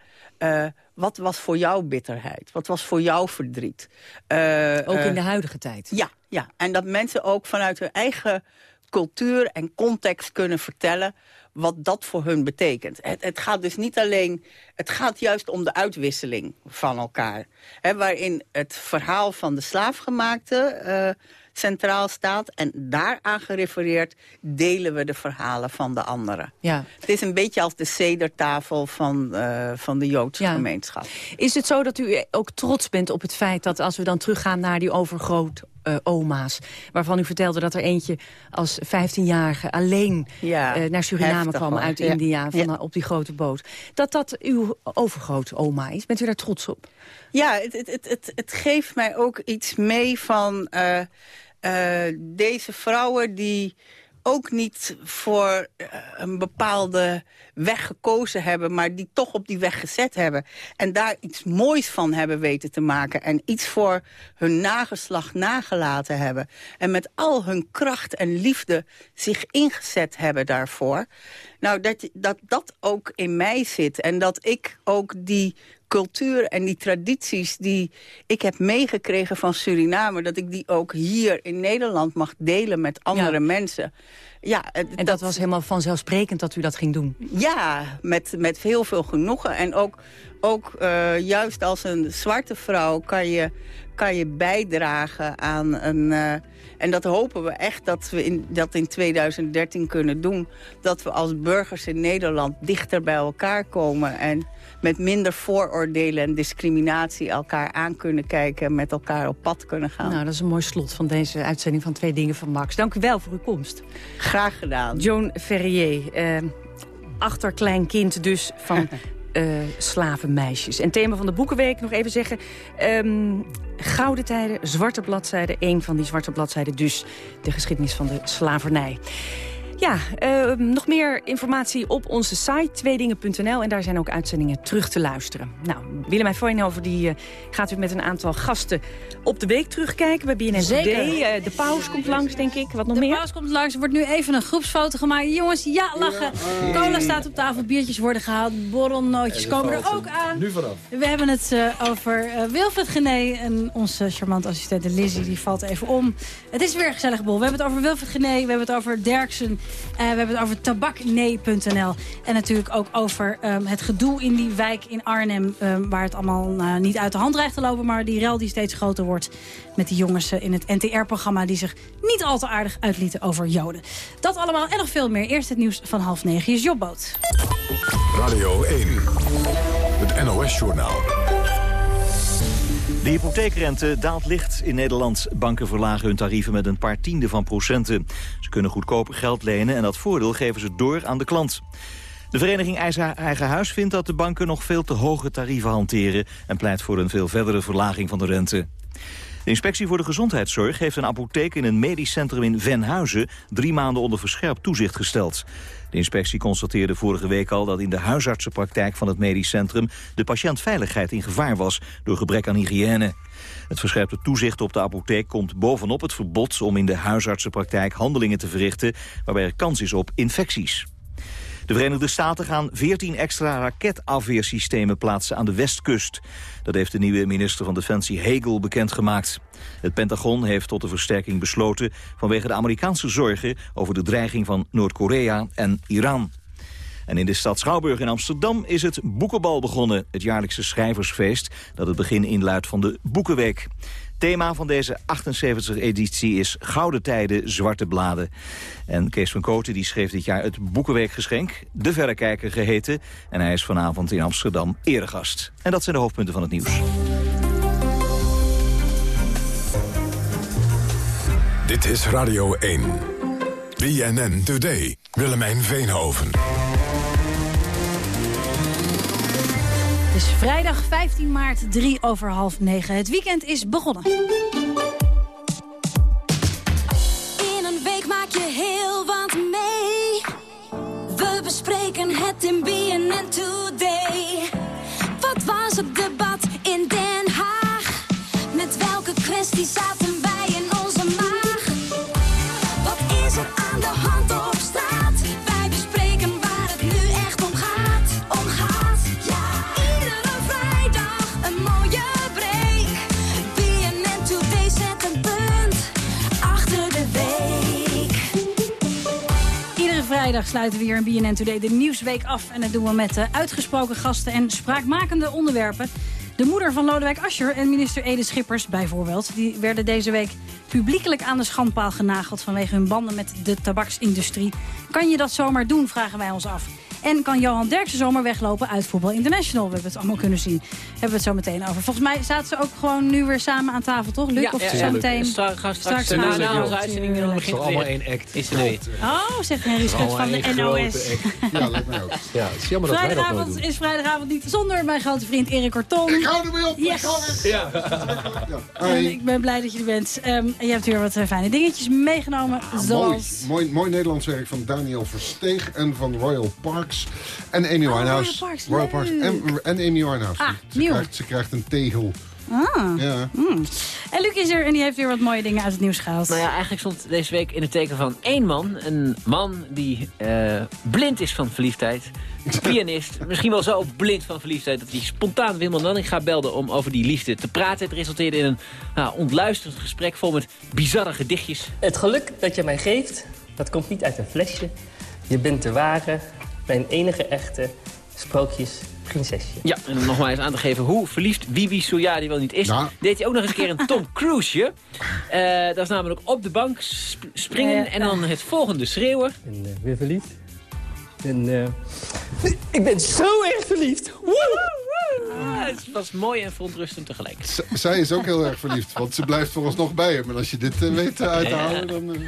Wat was voor jou bitterheid? Wat was voor jou verdriet? Uh, ook in de huidige tijd? Ja, ja, en dat mensen ook vanuit hun eigen cultuur en context kunnen vertellen wat dat voor hun betekent. Het, het, gaat dus niet alleen... Het gaat juist om de uitwisseling van elkaar. He, waarin het verhaal van de slaafgemaakte uh, centraal staat... en daaraan gerefereerd delen we de verhalen van de anderen. Ja. Het is een beetje als de cedertafel van, uh, van de Joodse ja. gemeenschap. Is het zo dat u ook trots bent op het feit dat als we dan teruggaan naar die overgroot uh, oma's. Waarvan u vertelde dat er eentje als 15-jarige alleen ja, uh, naar Suriname kwam uit ja. India van, ja. op die grote boot. Dat dat uw overgroot oma is. Bent u daar trots op? Ja, het, het, het, het geeft mij ook iets mee van uh, deze vrouwen die ook niet voor uh, een bepaalde weg gekozen hebben... maar die toch op die weg gezet hebben. En daar iets moois van hebben weten te maken. En iets voor hun nageslag nagelaten hebben. En met al hun kracht en liefde zich ingezet hebben daarvoor. Nou, dat dat, dat ook in mij zit. En dat ik ook die cultuur en die tradities die ik heb meegekregen van Suriname... dat ik die ook hier in Nederland mag delen met andere mensen. Ja, en dat, was helemaal vanzelfsprekend dat u dat ging doen? Ja, met, met heel veel genoegen. En ook, ook uh, juist als een zwarte vrouw kan je, kan je bijdragen aan een... Uh, en dat hopen we echt dat we in, dat in 2013 kunnen doen. Dat we als burgers in Nederland dichter bij elkaar komen... en met minder vooroordelen en discriminatie elkaar aan kunnen kijken... en met elkaar op pad kunnen gaan. Nou, dat is een mooi slot van deze uitzending van Twee Dingen van Max. Dank u wel voor uw komst. Graag gedaan. Joan Ferrier, eh, achterkleinkind dus van... Uh, slavenmeisjes. En thema van de Boekenweek, nog even zeggen... Um, gouden tijden, zwarte bladzijden. Een van die zwarte bladzijden dus de geschiedenis van de slavernij. Ja, uh, nog meer informatie op onze site, tweedingen.nl. En daar zijn ook uitzendingen terug te luisteren. Nou, Willemijn Veenhoven die, uh, gaat u met een aantal gasten op de week terugkijken bij BNN Zeker. Today. Uh, de paus komt langs, denk ik. Wat nog de meer? De paus komt langs. Er wordt nu even een groepsfoto gemaakt. Jongens, ja, lachen. Cola staat op tafel, biertjes worden gehaald. Borrelnootjes komen er ook aan. Nu vanaf. We hebben het over Wilfred Gené. En onze charmante assistente Lizzie, die valt even om. Het is weer een gezellige bol. We hebben het over Wilfred Gené. We hebben het over Derksen. Uh, we hebben het over tabaknee.nl. En natuurlijk ook over um, het gedoe in die wijk in Arnhem... Um, waar het allemaal uh, niet uit de hand dreigt te lopen... maar die rel die steeds groter wordt met die jongens uh, in het NTR-programma... die zich niet al te aardig uitlieten over Joden. Dat allemaal en nog veel meer. Eerst het nieuws van half negen is Jobboot. Radio 1, het NOS-journaal. De hypotheekrente daalt licht in Nederland. Banken verlagen hun tarieven met een paar tienden van procenten. Ze kunnen goedkoper geld lenen en dat voordeel geven ze door aan de klant. De vereniging Eigen Huis vindt dat de banken nog veel te hoge tarieven hanteren... en pleit voor een veel verdere verlaging van de rente. De inspectie voor de gezondheidszorg heeft een apotheek in een medisch centrum in Venhuizen drie maanden onder verscherpt toezicht gesteld. De inspectie constateerde vorige week al dat in de huisartsenpraktijk van het medisch centrum de patiëntveiligheid in gevaar was door gebrek aan hygiëne. Het verscherpte toezicht op de apotheek komt bovenop het verbod om in de huisartsenpraktijk handelingen te verrichten waarbij er kans is op infecties. De Verenigde Staten gaan 14 extra raketafweersystemen plaatsen aan de westkust. Dat heeft de nieuwe minister van Defensie Hagel bekendgemaakt. Het Pentagon heeft tot de versterking besloten vanwege de Amerikaanse zorgen over de dreiging van Noord-Korea en Iran. En in de stad Schouwburg in Amsterdam is het Boekenbal begonnen. Het jaarlijkse schrijversfeest dat het begin inluidt van de Boekenweek. Thema van deze 78e editie is Gouden Tijden, Zwarte Bladen. En Kees van Koten die schreef dit jaar het Boekenweekgeschenk, De Verrekijker geheten. En hij is vanavond in Amsterdam eregast. En dat zijn de hoofdpunten van het nieuws. Dit is Radio 1. BNN Today. Willemijn Veenhoven. Vrijdag 15 maart, 3 over half 9. Het weekend is begonnen. In een week maak je heel wat mee. We bespreken het in BNN Today. Wat was het debat in Den Haag? Met welke kwesties zaten wij vrijdag sluiten we hier in BNN Today de Nieuwsweek af. En dat doen we met uh, uitgesproken gasten en spraakmakende onderwerpen. De moeder van Lodewijk Asscher en minister Ede Schippers bijvoorbeeld... die werden deze week publiekelijk aan de schandpaal genageld... vanwege hun banden met de tabaksindustrie. Kan je dat zomaar doen, vragen wij ons af. En kan Johan Derksen zomaar weglopen uit Voetbal International? We hebben het allemaal kunnen zien. Hebben we het zo meteen over. Volgens mij zaten ze ook gewoon nu weer samen aan tafel, toch? Luc, Ja, of ja, zo ja, meteen? Stra- gaan straks, na- na- onze uitzending begint het allemaal één act. Is er weer. Oh, zegt Henry Schut van de NOS. Ja, lijkt mij ook. Ja, het is jammer dat wij dat nooit Vrijdagavond doen. is vrijdagavond niet zonder mijn grote vriend Erik Kortom. Ik hou ermee op. Yes. Ja. En ik ben blij dat je er bent. Ehm, en je hebt weer wat eh, fijne dingetjes meegenomen. Mooi, zoals... mooi, mooi Nederlands werk van Daniel Versteeg en van Royal Parks. En Amy Winehouse. Royal Parks, Royal Parks en, en Amy Winehouse. Ah, ze, nieuw. krijgt, ze krijgt een tegel. Ah. Ja. Mm. En Luc is er en die heeft weer wat mooie dingen uit het nieuws gehaald. Nou ja, eigenlijk stond deze week in het teken van één man. Een man die eh, blind is van verliefdheid. Pianist. Misschien wel zo blind van verliefdheid dat hij spontaan Wilman Nanninga belde om over die liefde te praten. Het resulteerde in een nou, ontluisterend gesprek vol met bizarre gedichtjes. Het geluk dat je mij geeft, dat komt niet uit een flesje. Je bent de ware, mijn enige echte sprookjesprinsesje. Ja, en om nog maar eens aan te geven hoe verliefd Wibi Soyadi wel niet is... deed hij ook nog eens een keer een Tom Cruiseje. Eh, dat is namelijk op de bank sp- springen en dan het volgende schreeuwen. Ik ben eh, weer verliefd. En, eh, ik ben zo erg verliefd. Woe! Ah, het was mooi en verontrustend tegelijk. Z- zij is ook heel erg verliefd, want ze blijft vooralsnog bij hem. En als je dit eh, weet eh, uit te houden, dan... eh,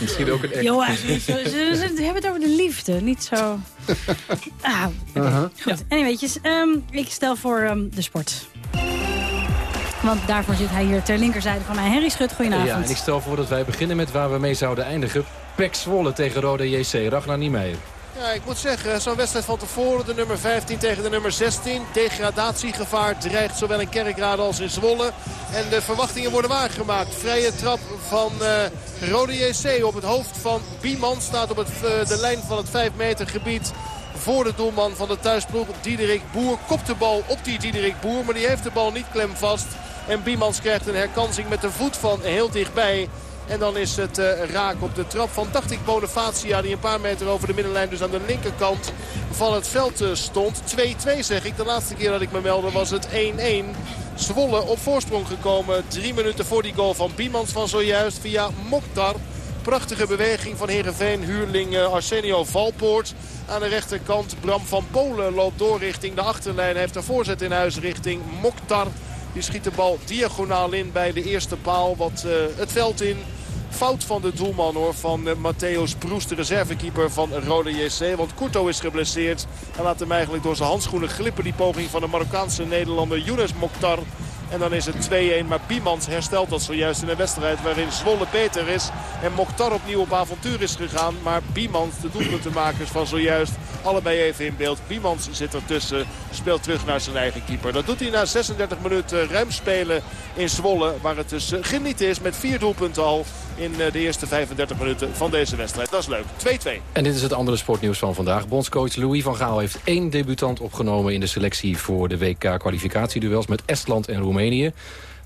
Misschien ook een act. Jongens, ze, ze- ze- ze hebben het over de liefde, niet zo... Ah. Aha. Goed, anyways, ehm, ik stel voor ehm, de sport. Want daarvoor zit hij hier ter linkerzijde van mij. Henry Schut, goedenavond. Ja, en ik stel voor dat wij beginnen met waar we mee zouden eindigen. Pek Zwolle tegen Rode JC. Ragnar Niemeyer. Ja, ik moet zeggen, zo'n wedstrijd van tevoren. De nummer 15 tegen de nummer 16. Degradatiegevaar dreigt zowel in Kerkrade als in Zwolle. En de verwachtingen worden waargemaakt. Vrije trap van eh Rode JC op het hoofd van Bieman. Staat op het, eh, de lijn van het 5 meter gebied. Voor de doelman van de thuisploeg, Diederik Boer. Kopt de bal op die Diederik Boer, maar die heeft de bal niet klemvast. En Biemans krijgt een herkansing met de voet van heel dichtbij. En dan is het eh, raak op de trap van, dacht ik, die een paar meter over de middenlijn, dus aan de linkerkant van het veld eh, stond. 2-2 zeg ik. De laatste keer dat ik me meldde was het 1-1. Zwolle op voorsprong gekomen. Drie minuten voor die goal van Biemans van zojuist via Mokhtar. Prachtige beweging van Heerenveen. Huurling eh, Arsenio Valpoort. Aan de rechterkant Bram van Polen loopt door richting de achterlijn. Heeft een voorzet in huis richting Mokhtar. Die schiet de bal diagonaal in bij de eerste paal. Wat het veld in. Fout van de doelman hoor, van uh, Matthäus Broes, de reservekeeper van Rode JC. Want Kurto is geblesseerd. Hij laat hem eigenlijk door zijn handschoenen glippen. Die poging van de Marokkaanse Nederlander Younes Mokhtar. En dan is het 2-1. Maar Biemans herstelt dat zojuist in een wedstrijd waarin Zwolle beter is. En Mokhtar opnieuw op avontuur is gegaan. Maar Biemans, de doelpuntenmakers van zojuist, allebei even in beeld. Biemans zit ertussen, speelt terug naar zijn eigen keeper. Dat doet hij na 36 minuten ruim spelen in Zwolle. Waar het dus eh, genieten is met vier doelpunten al in eh, de eerste 35 minuten van deze wedstrijd. Dat is leuk. 2-2. En dit is het andere sportnieuws van vandaag. Bondscoach Louis van Gaal heeft één debutant opgenomen... in de selectie voor de WK-kwalificatieduels met Estland en Roemenië.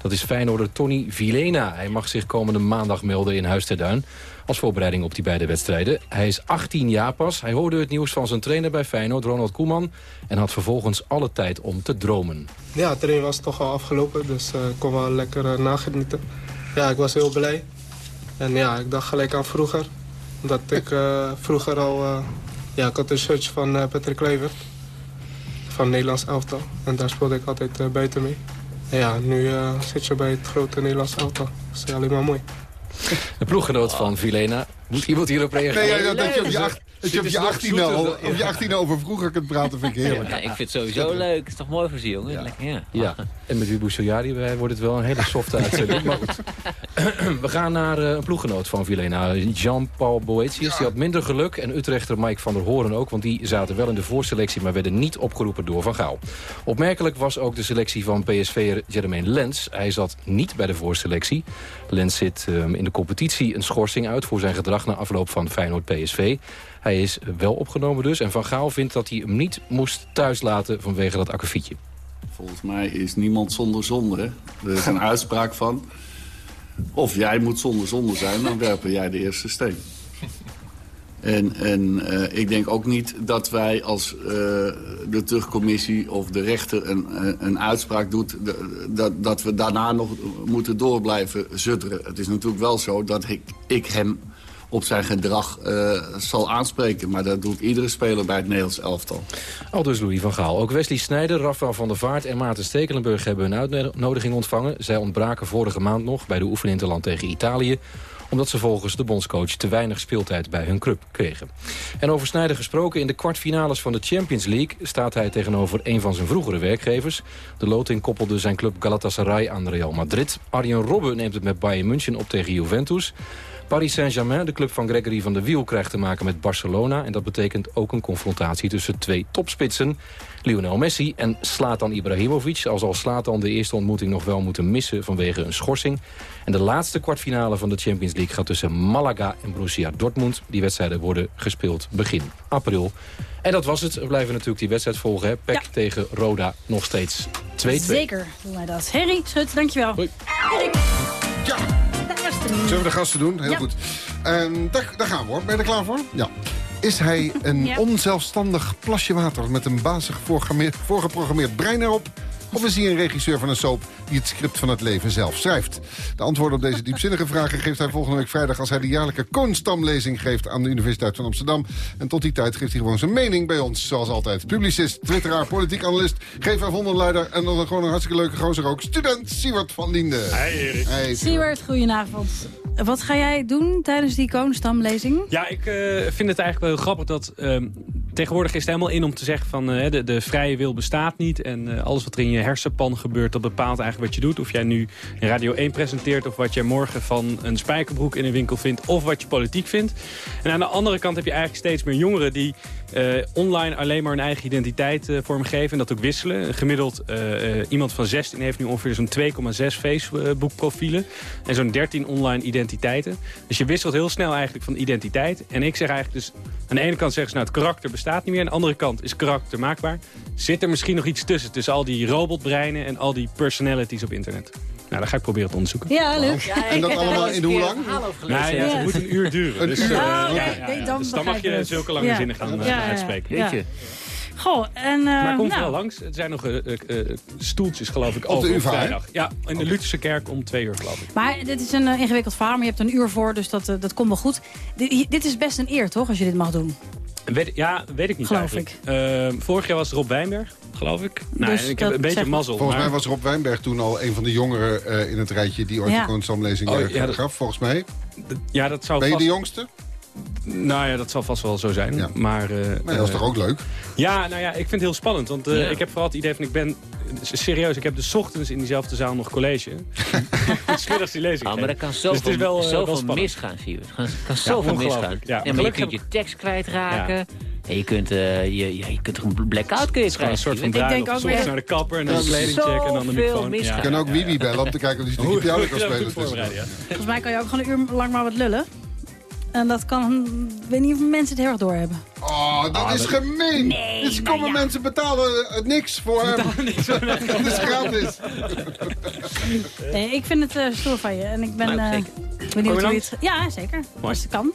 Dat is Feyenoorder Tony Vilena. Hij mag zich komende maandag melden in Huis ter Duin... als voorbereiding op die beide wedstrijden. Hij is 18 jaar pas. Hij hoorde het nieuws van zijn trainer bij Feyenoord, Ronald Koeman... en had vervolgens alle tijd om te dromen. Ja, het training was toch al afgelopen, dus eh, ik kon wel lekker eh, nagenieten. Ja, ik was heel blij. En ja, ik dacht gelijk aan vroeger. Omdat ik eh, vroeger al... ja, ik had een shirtje van Patrick Kluivert. Van Nederlands elftal. En daar speelde ik altijd buiten mee. Ja, nu eh, zit je bij het grote Nederlands elftal. Dat is alleen maar mooi. De ploeggenoot van Vilena. Moet iemand hierop reageren? Nee, ja, dat je op je, acht, dat je op je 18 al, op je 18 over vroeger kunt praten, vind ik heerlijk. Ja, ik vind het sowieso leuk. Het is toch mooi voor ze, jongen? Lekker, ja. Ja, en met Wibu Soyari eh, wordt het wel een hele softe uitzending. maar goed. We gaan naar eh, een ploeggenoot van Vilena, Jean-Paul Boetius. Die had minder geluk en Utrechter Mike van der Hoorn ook... want die zaten wel in de voorselectie, maar werden niet opgeroepen door Van Gaal. Opmerkelijk was ook de selectie van PSV'er Jermaine Lens. Hij zat niet bij de voorselectie. Lens zit eh, in de competitie een schorsing uit voor zijn gedrag... na afloop van Feyenoord-PSV. Hij is wel opgenomen dus en Van Gaal vindt dat hij hem niet moest thuislaten vanwege dat akkefietje. Volgens mij is niemand zonder zonde. hè? Er is een uitspraak van... of jij moet zonder zonde zijn, dan werpen jij de eerste steen. En, en eh, ik denk ook niet dat wij als eh, de terugcommissie of de rechter een, een- een uitspraak doet... dat, dat we daarna nog moeten door blijven zutteren. Het is natuurlijk wel zo dat ik, ik hem op zijn gedrag eh, zal aanspreken. Maar dat doet iedere speler bij het Nederlands elftal. Al dus Louis van Gaal. Ook Wesley Sneijder, Rafael van der Vaart en Maarten Stekelenburg hebben hun uitnodiging ontvangen. Zij ontbraken vorige maand nog bij de oefeninterland tegen Italië omdat ze volgens de bondscoach te weinig speeltijd bij hun club kregen. En over Sneijder gesproken, in de kwartfinales van de Champions League... staat hij tegenover een van zijn vroegere werkgevers. De loting koppelde zijn club Galatasaray aan Real Madrid. Arjen Robben neemt het met Bayern München op tegen Juventus. Paris Saint-Germain, de club van Gregory van der Wiel... krijgt te maken met Barcelona. En dat betekent ook een confrontatie tussen twee topspitsen. Lionel Messi en Slatan Ibrahimovic. Al zal Slatan de eerste ontmoeting nog wel moeten missen vanwege een schorsing. En de laatste kwartfinale van de Champions League gaat tussen Malaga en Borussia Dortmund. Die wedstrijden worden gespeeld begin april. En dat was het. We blijven natuurlijk die wedstrijd volgen. Hè. PEC tegen Roda nog steeds 2-2. Zeker doen wij dat. Harry Schut, dankjewel. Hoi. Erik. Zullen we de gasten doen? Heel Ja. goed. Ehm, daar, daar gaan we hoor. Ben je er klaar voor? Ja. Is hij een Ja. onzelfstandig plasje water met een bazig voorgeprogrammeerd brein erop? Of is hij een regisseur van een soap die het script van het leven zelf schrijft? De antwoorden op deze diepzinnige vragen geeft hij volgende week vrijdag... als hij de jaarlijke Koonstamlezing geeft aan de Universiteit van Amsterdam. En tot die tijd geeft hij gewoon zijn mening bij ons, zoals altijd. Publicist, twitteraar, politiek analist, GV-vondenleider... en dan gewoon een hartstikke leuke gozer ook, student Siewert van Liende. Hey Erik. Hey, Siewert, goedenavond. Wat ga jij doen tijdens die Koonstamlezing? Ja, ik eh, vind het eigenlijk wel heel grappig dat... ehm, tegenwoordig is het helemaal in om te zeggen van... eh, de, de vrije wil bestaat niet en eh, alles wat er in je hersenpan gebeurt... dat bepaalt eigenlijk wat je doet. Of jij nu Radio 1 presenteert... of wat jij morgen van een spijkerbroek in een winkel vindt... of wat je politiek vindt. En aan de andere kant heb je eigenlijk steeds meer jongeren... die eh, online alleen maar hun eigen identiteit eh, vormgeven en dat ook wisselen. Gemiddeld eh, iemand van 16 heeft nu ongeveer zo'n 2,6 Facebook profielen en zo'n 13 online identiteiten. Dus je wisselt heel snel eigenlijk van identiteit. En ik zeg eigenlijk dus, aan de ene kant zeggen ze nou het karakter bestaat niet meer. Aan de andere kant is karakter maakbaar. Zit er misschien nog iets tussen, tussen al die robotbreinen en al die personalities op internet? Nou, dat ga ik proberen te onderzoeken. Ja, leuk. En dat allemaal in hoe lang? Nou ja, het moet een uur duren. Een dus, uur? eh, Oh, ja, dan dus dan mag je zulke lange Ja. zinnen gaan eh, Ja, ja, uitspreken. ja. Goh, en... eh, Maar kom nou, wel langs. Er zijn nog eh, eh, stoeltjes, geloof ik, Op de over UvA, hè? vrijdag. Ja, in de Lutherse kerk om twee uur, geloof ik. Maar dit is een ingewikkeld verhaal, maar je hebt er een uur voor, dus dat, dat komt wel goed. Dit, dit is best een eer, toch, als je dit mag doen? Weet, ja, weet ik niet Geloof eigenlijk. Ehm, vorig jaar was Rob Wijnberg, geloof ik. Nou, Dus ik heb een beetje mazzel. Volgens maar- mij was Rob Wijnberg toen al een van de jongeren eh, in het rijtje... die ooit Ja. de Koonstamlezing Oh, ja, gaf, volgens mij. Ja, dat zou Ben je de jongste? Nou ja, dat zal vast wel zo zijn. Ja. Maar, eh, Maar dat is eh, toch ook leuk? Ja, nou ja, ik vind het heel spannend. Want eh, Ja. ik heb vooral het idee van, ik ben... Serieus, ik heb dus 's ochtends in diezelfde zaal nog college. Smiddags die lezing Oh, maar er kan Dus zoveel, het is wel, wel zoveel spannend. misgaan, zie je. Er kan, kan zoveel misgaan. Ja, maar je kunt je tekst kwijtraken. En je kunt, eh, je, ja, je kunt er een blackout kun je gewoon een krijgen. soort van Ik denk bruiloft. ook weer- naar de kapper en dan een kledingcheck en dan de microfoon. misgaan. Je kan ook Wibi bellen om te kijken of stukje piano kan spelen. Volgens mij kan je ook gewoon een uur lang maar wat lullen. En dat kan, ik weet niet of mensen het heel erg doorhebben. Oh, dat is gemeen. Nee, dus komen ja. mensen betalen eh, niks voor hem. Dat is gratis. Nee, ik vind het eh stoer van je. En ik ben Nou, eh, zeker. benieuwd hoe je het... Ja, zeker. Als het kan.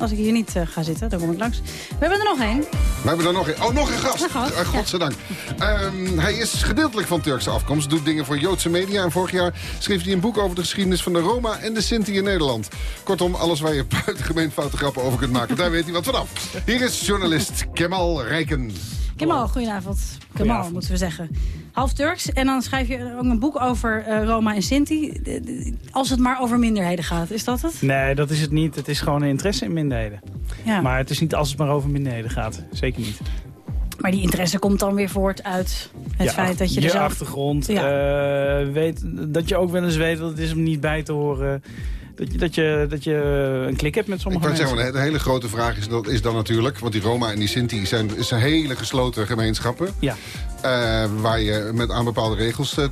Als ik hier niet eh, ga zitten, dan kom ik langs. We hebben er nog één. We hebben er nog een. Oh, nog een gast. Een gast, Eh, godzijdank. Ehm, hij is gedeeltelijk van Turkse afkomst. Doet dingen voor Joodse media. En vorig jaar schreef hij een boek over de geschiedenis van de Roma en de Sinti in Nederland. Kortom, alles waar je buitengemeen foute grappen over kunt maken. Daar weet hij wat vanaf. Hier is journalist Kemal Rijken. Kemal, goedenavond. Kemal, moeten we zeggen. Half Turks. En dan schrijf je ook een boek over eh, Roma en Sinti. Als het maar over minderheden gaat. Is dat het? Nee, dat is het niet. Het is gewoon een interesse in minderheden. Ja. Maar het is niet als het maar over minderheden gaat. Zeker niet. Maar die interesse komt dan weer voort uit het feit dat je je er zelf... achtergrond. Ja. eh, weet, dat je ook wel eens weet wat het is om niet bij te horen. Dat je, dat je, dat je een klik hebt met Ik sommige kan mensen. zeggen, de hele grote vraag is, dat is dan natuurlijk... want die Roma en die Sinti zijn, zijn hele gesloten gemeenschappen... Ja. eh, waar je met aan bepaalde regels te,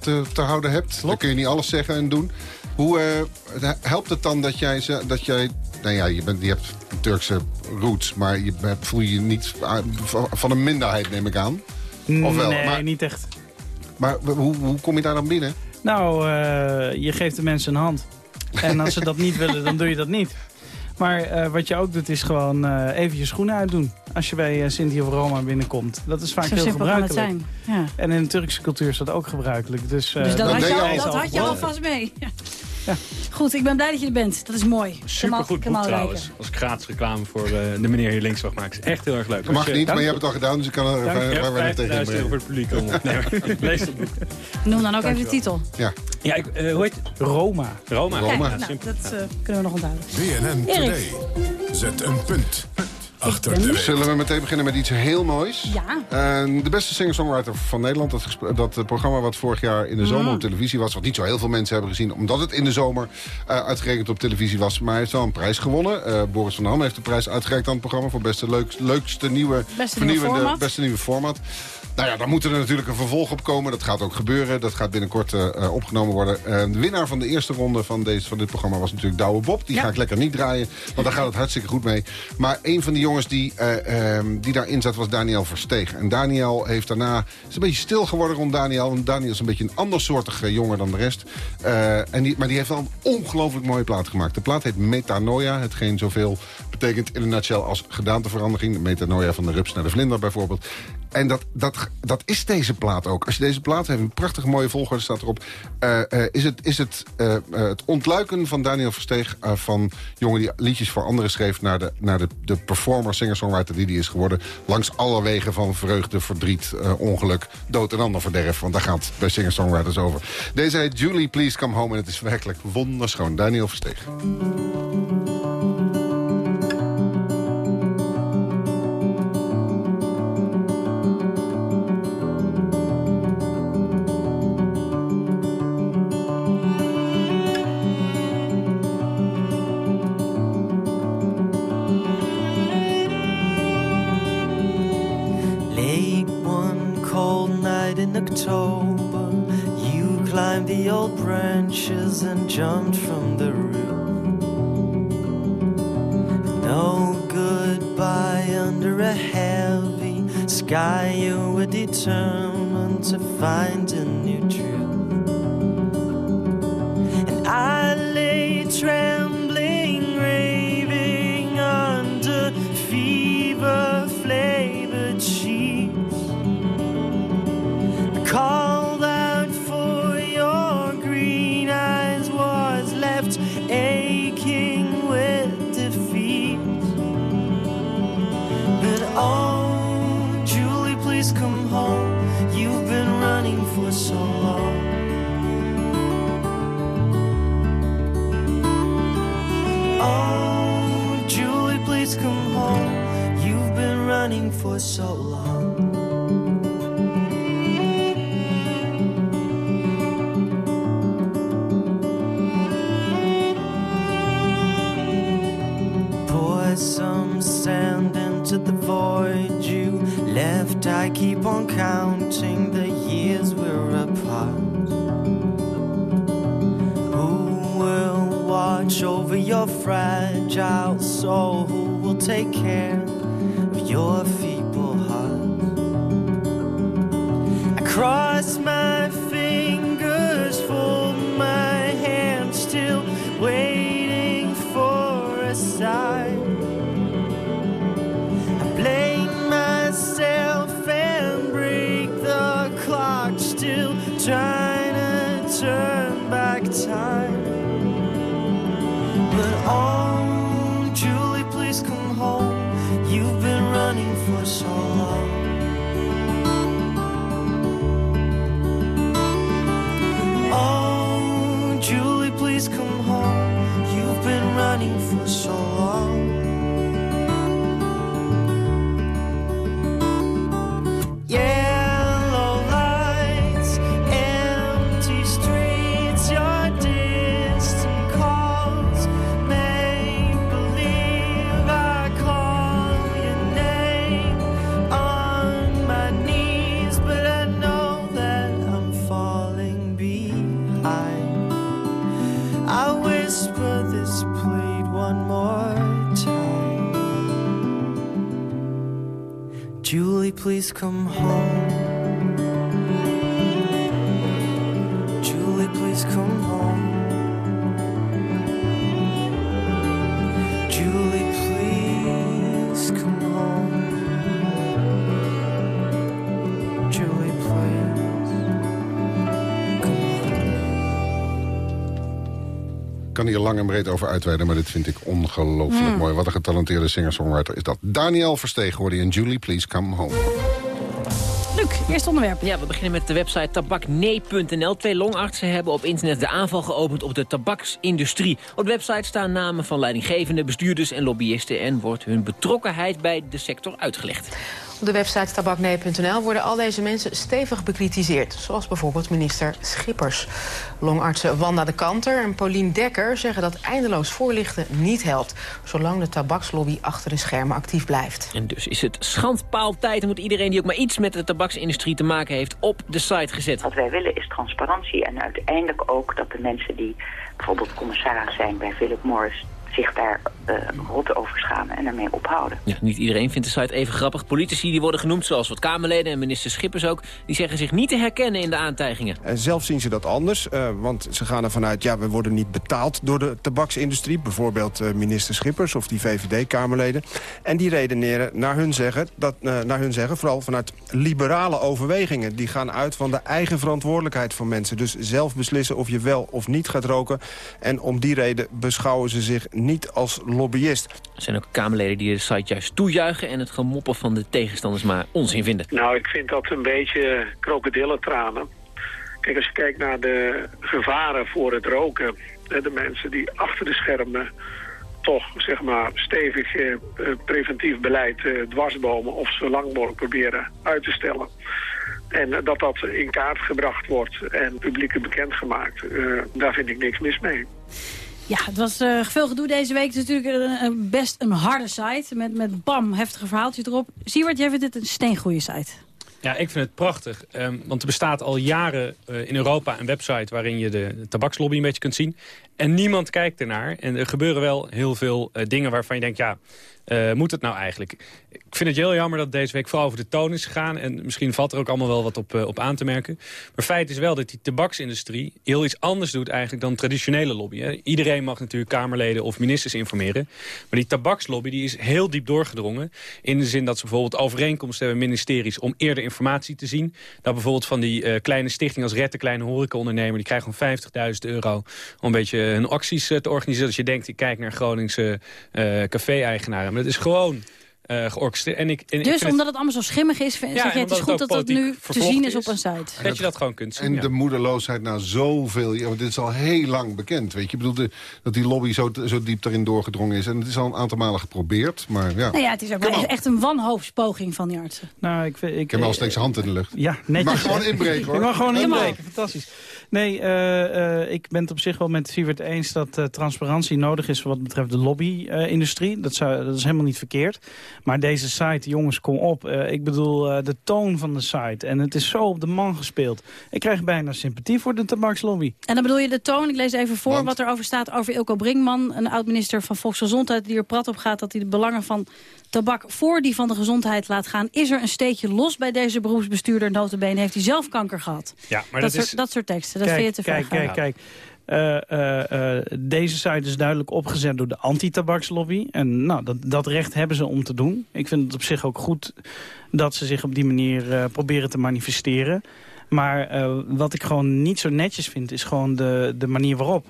te, te, houden hebt. Dan kun je niet alles zeggen en doen. Hoe eh, helpt het dan dat jij... ze- Dat jij nou ja, je, bent, je hebt Turkse roots... maar je voel je je niet aan- van een minderheid, neem ik aan? Of wel? Nee, maar niet echt. maar hoe, hoe kom je daar dan binnen? Nou, eh, je geeft de mensen een hand. En als ze dat niet willen, dan doe je dat niet. Maar eh, wat je ook doet, is gewoon eh, even je schoenen uitdoen. Als je bij uh, Sinti of Roma binnenkomt. Dat is vaak Zo heel gebruikelijk. zijn. Ja. En in de Turkse cultuur is dat ook gebruikelijk. Dus, eh, Dus dat, had je, al, dat had alvast mee. Ja. Goed, ik ben blij dat je er bent. Dat is mooi. Supergoed boek trouwens. Als ik gratis reclame voor uh, de meneer hier links mag maken. Is echt heel erg leuk. Dat mag je, niet, maar je hebt het al gedaan, dus ik kan er weinig tegen inbrengen. voor het publiek. Nee, lees het boek. Noem dan ook even de titel. Ja. Ja, ik, uh, hoe heet het? Roma. Roma. Roma. Kijk, nou, dat uh, kunnen we nog onthouden. BNN Today. Zet een punt. Achter de Zullen we meteen beginnen met iets heel moois? Ja. Uh, de beste singer-songwriter van Nederland. Dat, dat programma wat vorig jaar in de zomer Mm. op televisie was. Wat niet zo heel veel mensen hebben gezien. Omdat het in de zomer uh, uitgerekend op televisie was. Maar hij heeft wel een prijs gewonnen. Uh, Boris van Ham heeft de prijs uitgereikt aan het programma. Voor beste leuk, leukste nieuwe, beste vernieuwende, nieuwe format. beste nieuwe format. Nou ja, daar moet er natuurlijk een vervolg op komen. Dat gaat ook gebeuren. Dat gaat binnenkort uh, opgenomen worden. Uh, de winnaar van de eerste ronde van, deze, van dit programma was natuurlijk Douwe Bob. Die Ja. ga ik lekker niet draaien, want daar gaat het hartstikke goed mee. Maar een van die jongens die, uh, die daarin zat was Daniel Versteeg. En Daniel heeft daarna... is een beetje stil geworden rond Daniel. Want Daniel is een beetje een andersoortige jongen dan de rest. En die, maar die heeft wel een ongelooflijk mooie plaat gemaakt. De plaat heet Metanoia. Hetgeen zoveel betekent in een nutshell als gedaanteverandering. De metanoia van de rups naar de vlinder bijvoorbeeld. En dat, dat, dat is deze plaat ook. Als je deze plaat heeft, een prachtige mooie volgorde staat erop... Uh, uh, is het, is het, uh, het ontluiken van Daniel Versteeg... van jongen die liedjes voor anderen schreef... naar de, naar de, de performer, singer-songwriter die die is geworden... langs alle wegen van vreugde, verdriet, ongeluk, dood en ander verderf. Want daar gaat bij singer-songwriters over. Deze heet Julie, Please Come Home. En het is werkelijk wonderschoon. Daniel Versteeg. Please come home. Hier lang en breed over uitweiden, maar dit vind ik ongelooflijk Mm. mooi. Wat een getalenteerde singer-songwriter is dat. Daniel Versteeg hoorde je in Julie, Please Come Home. Luc, eerste onderwerp. Ja, we beginnen met de website tabaknee.nl. Twee longartsen hebben op internet de aanval geopend op de tabaksindustrie. Op de website staan namen van leidinggevende, bestuurders en lobbyisten... en wordt hun betrokkenheid bij de sector uitgelegd. Op de website tabaknee.nl worden al deze mensen stevig bekritiseerd. Zoals bijvoorbeeld minister Schippers. Longartsen Wanda de Kanter en Paulien Dekker zeggen dat eindeloos voorlichten niet helpt. Zolang de tabakslobby achter de schermen actief blijft. En dus is het schandpaaltijd. Dan moet iedereen die ook maar iets met de tabaksindustrie te maken heeft... op de site gezet. Wat wij willen is transparantie en uiteindelijk ook dat de mensen die bijvoorbeeld commissaris zijn bij Philip Morris zich daar eh rot over schamen en daarmee ophouden. Ja, niet iedereen vindt de site even grappig. Politici die worden genoemd, zoals wat Kamerleden en minister Schippers ook... die zeggen zich niet te herkennen in de aantijgingen. En zelf zien ze dat anders, eh, want ze gaan ervan uit... ja, we worden niet betaald door de tabaksindustrie. Bijvoorbeeld eh, minister Schippers of die VVD-Kamerleden. En die redeneren naar hun, zeggen, dat, eh, naar hun zeggen, vooral vanuit liberale overwegingen. Die gaan uit van de eigen verantwoordelijkheid van mensen. Dus zelf beslissen of je wel of niet gaat roken. En om die reden beschouwen ze zich niet als lobbyist. Er zijn ook Kamerleden die de site juist toejuichen... en het gemoppen van de tegenstanders maar onzin vinden. Nou, ik vind dat een beetje krokodillentranen. Kijk, als je kijkt naar de gevaren voor het roken... hè, de mensen die achter de schermen toch, zeg maar, stevig eh, preventief beleid eh, dwarsbomen... of zo lang mogelijk proberen uit te stellen. En eh, dat dat in kaart gebracht wordt en publiek bekendgemaakt... eh, daar vind ik niks mis mee. Ja, het was eh, veel gedoe deze week. Het is natuurlijk een- best een harde site. Met, met bam, heftige verhaaltjes erop. Siewert, jij vindt dit een steengoede site. Ja, ik vind het prachtig. ehm, want er bestaat al jaren eh, in Europa een website... waarin je de, tabakslobby een beetje kunt zien. En niemand kijkt ernaar. En er gebeuren wel heel veel eh, dingen waarvan je denkt... ja, moet het nou eigenlijk? Ik vind het heel jammer dat deze week vooral over de toon is gegaan. En misschien valt er ook allemaal wel wat op, eh, op aan te merken. Maar feit is wel dat die tabaksindustrie heel iets anders doet eigenlijk dan traditionele lobby. Hè. Iedereen mag natuurlijk Kamerleden of ministers informeren. Maar die tabakslobby die is heel diep doorgedrongen. In de zin dat ze bijvoorbeeld overeenkomsten hebben met ministeries om eerder informatie te zien. Dat bijvoorbeeld van die eh, kleine stichting als Red de Kleine Horecaondernemer... die krijgen gewoon 50.000 euro om een beetje hun acties eh, te organiseren. Als je denkt, ik kijk naar Groningse café-eigenaren. Maar dat is gewoon eh georchestreerd. En ik, en Dus omdat het allemaal zo schimmig is, vind, Ja, zeg je het is goed het dat het nu te zien is is. op een site. Dat je dat gewoon kunt zien, En ja. de moedeloosheid na zoveel jaar. want Dit is al heel lang bekend. Weet je? Ik bedoel, de- dat die lobby zo, zo diep daarin doorgedrongen is. En het is al een aantal malen geprobeerd. Maar ja. Nou ja, het is ook wel echt een wanhoopspoging van die artsen. Nou, ik, ik, Ik heb wel steeds zijn hand in de lucht. Ja, netjes. Je mag gewoon inbreken, hoor. Je mag gewoon inbreken, fantastisch. Nee, eh, eh, ik ben het op zich wel met Sievert eens dat eh, transparantie nodig is... wat betreft de lobby-industrie. dat, zou- dat is helemaal niet verkeerd. Maar deze site, jongens, kom op. Eh, ik bedoel, eh, de toon van de site. En het is zo op de man gespeeld. Ik krijg bijna sympathie voor de tabakslobby. En dan bedoel je de toon. Ik lees even voor wat er over staat over Ilko Brinkman. Een oud-minister van Volksgezondheid die er prat op gaat... dat hij de belangen van tabak voor die van de gezondheid laat gaan. Is er een steekje los bij deze beroepsbestuurder? Notabene heeft hij zelf kanker gehad. Ja, maar dat, dat, is... soort, dat soort teksten, dat kijk, vind je te ver kijk, gaan. kijk, kijk. Eh, eh, eh, deze site is duidelijk opgezet door de anti-tabakslobby. En nou, dat, dat recht hebben ze om te doen. Ik vind het op zich ook goed dat ze zich op die manier proberen te manifesteren. Maar wat ik gewoon niet zo netjes vind, is gewoon de, de manier waarop.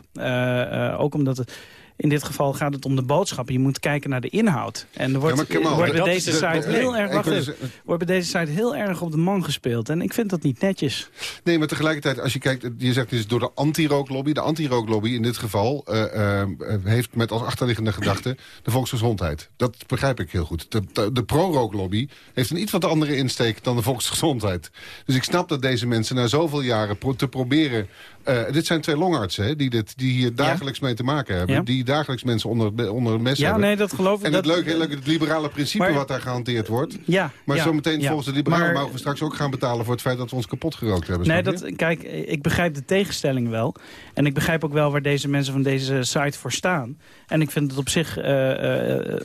Ook omdat het... In dit geval gaat het om de boodschap. Je moet kijken naar de inhoud. En er wordt, maar Kemal, wordt bij dat deze de- site nee, heel erg, ik wacht wil even. dus- wordt bij deze site heel erg op de man gespeeld. En ik vind dat niet netjes. Nee, maar tegelijkertijd, als je kijkt, je zegt is door de anti-rooklobby. De anti-rooklobby in dit geval eh, eh, heeft met als achterliggende gedachte de volksgezondheid. Dat begrijp ik heel goed. De, de, de pro-rooklobby heeft een iets wat andere insteek dan de volksgezondheid. Dus ik snap dat deze mensen na zoveel jaren pro- te proberen... eh, dit zijn twee longartsen hè, die, dit, die hier dagelijks mee te maken hebben. Ja. Die dagelijks mensen onder, onder het mes Ja, hebben. nee, dat geloof ik. En dat, het leuke, heel leuk, het liberale principe Maar- wat daar gehanteerd wordt. Ja, Maar ja, zometeen ja. volgens de liberalen Maar- mogen we straks ook gaan betalen... voor het feit dat we ons kapot gerookt hebben. Nee, je? dat, kijk, ik begrijp de tegenstelling wel. En ik begrijp ook wel waar deze mensen van deze site voor staan. En ik vind het op zich eh, eh,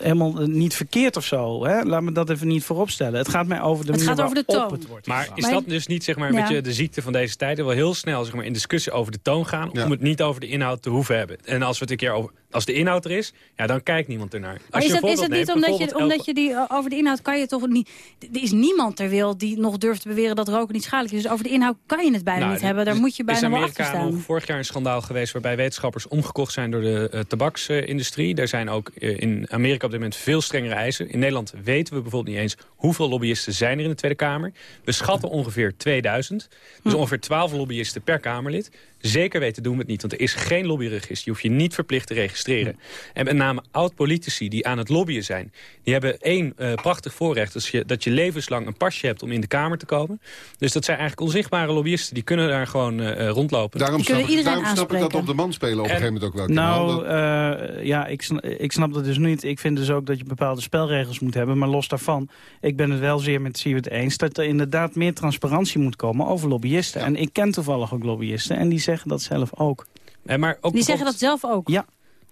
helemaal niet verkeerd of zo. Hè? Laat me dat even niet vooropstellen. Het gaat mij over de Het manier gaat over de waarop toon. het wordt Maar is dat dus niet zeg maar, een Ja. beetje de ziekte van deze tijden? Wel heel snel zeg maar, in discussie over de toon gaan... om het niet over de inhoud te hoeven hebben. En als we het een keer over Als de inhoud er is, ja, dan kijkt niemand ernaar. Als Maar is het, is het niet neemt, omdat je, omdat je die eh, over de inhoud kan je toch niet... Er is niemand ter wereld die nog durft te beweren dat roken niet schadelijk is. Dus over de inhoud kan je het bijna Nou, niet hebben. Daar moet je is bijna wel Amerika achter staan. nog vorig jaar een schandaal geweest waarbij wetenschappers omgekocht zijn door de uh, tabaksindustrie. Er zijn ook uh, in Amerika op dit moment veel strengere eisen. In Nederland weten we bijvoorbeeld niet eens hoeveel lobbyisten zijn er in de Tweede Kamer. We schatten ongeveer 2000. Dus Hm. ongeveer 12 lobbyisten per Kamerlid. Zeker weten doen we het niet, want er is geen lobbyregister. Je hoeft je niet verplicht te registreren. En met name oud-politici die aan het lobbyen zijn... die hebben één uh, prachtig voorrecht. Dat je, dat je levenslang een pasje hebt om in de Kamer te komen. Dus dat zijn eigenlijk onzichtbare lobbyisten. Die kunnen daar gewoon uh, rondlopen. Daarom, snap ik, daarom snap ik dat op de man spelen op een gegeven moment ook wel. Nou, uh, ja, ik, snap, ik snap dat dus niet. Ik vind dus ook dat je bepaalde spelregels moet hebben. Maar los daarvan, ik ben het wel zeer met Siewert eens... dat er inderdaad meer transparantie moet komen over lobbyisten. Ja. En ik ken toevallig ook lobbyisten. En die zeggen dat zelf ook. En maar ook die zeggen dat zelf ook? Ja.